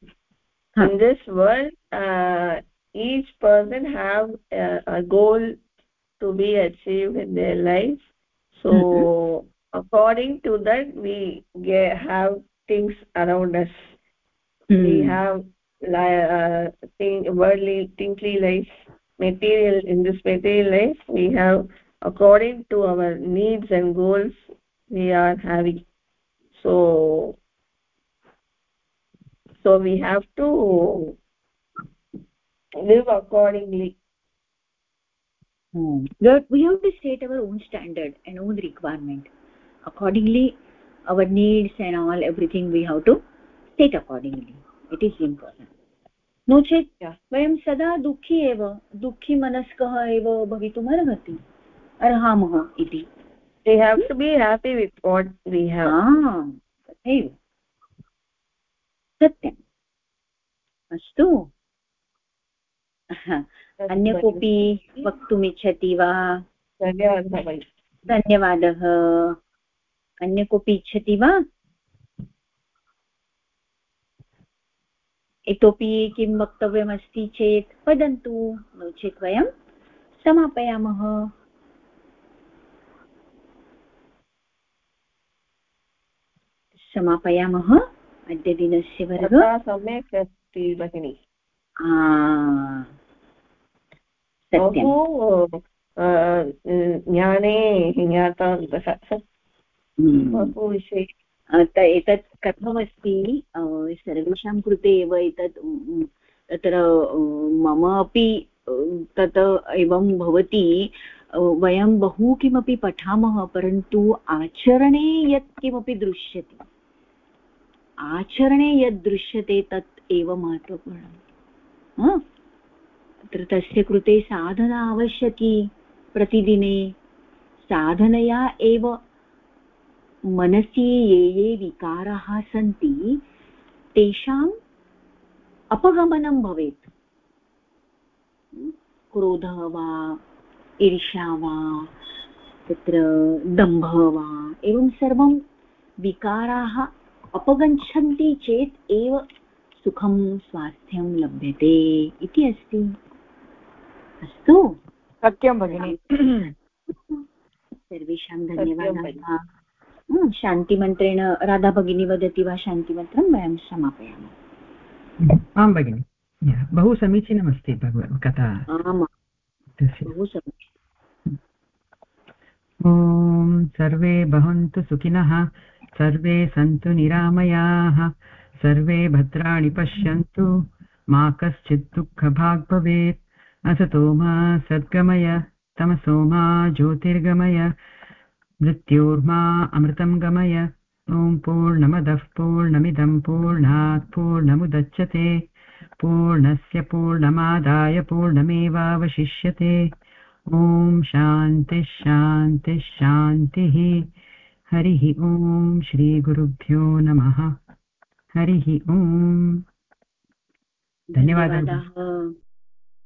in this world uh, each person have a, a goal to be achieved in their life so mm -hmm. according to that we get, have things around us mm. we have uh, thing, worldly thinkly life material in this material life we have according to our needs and goals we are having. So so we have to live accordingly. Hmm. we have to set our own standard and own requirement. Accordingly our needs and all everything we have to set accordingly. It is important नो चेत् वयं सदा दुःखी एव दुःखी मनस्कः एव भवितुमर्हति अर्हामः इति। We have to be happy with what we have. तथैव। सत्यम्। अस्तु। अन्य कोऽपि वक्तुमिच्छति वा? धन्यवादः धन्यवादः। अन्य कोऽपि इच्छति वा? इतोपि किं वक्तव्यमस्ति चेत् वदन्तु नो चेत् वयं समापयामः। समापयामः। अद्यदिनस्य वर्गः सम्यक् अस्ति भगिनि। ज्ञाने ज्ञातवन्तः हम्म। बहु विषये एतत् कथमस्ति? सर्वेषां कृते एव एतत् तत्र मम अपि तत् एवं भवति। वयं बहु किमपि पठामः, परन्तु आचरणे यत् किमपि दृश्यते। आचरणे यद् दृश्यते तत् एव महत्त्वपूर्णम्। अत्र तस्य कृते साधना आवश्यकी प्रतिदिने। साधनया एव मनसि ये ये विकाराः सन्ति तेषाम् अपगमनं भवेत्। क्रोधः वा ईर्ष्या वा तत्र दम्भः वा एवं सर्वं विकाराः अपगच्छन्ति चेत् एव सुखं स्वास्थ्यं लभ्यते इति अस्ति। अस्तु? सत्यं भगिनि। सर्वेषां धन्यवादाः। शान्तिमन्त्रेण राधा भगिनी वदति वा शान्तिमन्त्रं वयं समापयामः। आं भगिनि। बहु समीचीनमस्ति कथा। बहु ॐ सर्वे भवन्तु सुखिनः सर्वे सन्तु निरामयाः सर्वे भद्राणि पश्यन्तु मा कश्चित् दुःखभाग् भवेत्। असतो मा सद्गमय तमसो मा ज्योतिर्गमय। मृत्योर्मा अमृतं गमय। ॐ पूर्णमदः पूर्णमिदं पूर्णात् पूर्णमुदच्यते पूर्णस्य पूर्णमादाय पूर्णमेवावशिष्यते। ॐ शान्तिः शान्तिः शान्तिः। हरिः ॐ श्रीगुरुभ्यो नमः। हरिः ॐ। धन्यवादः।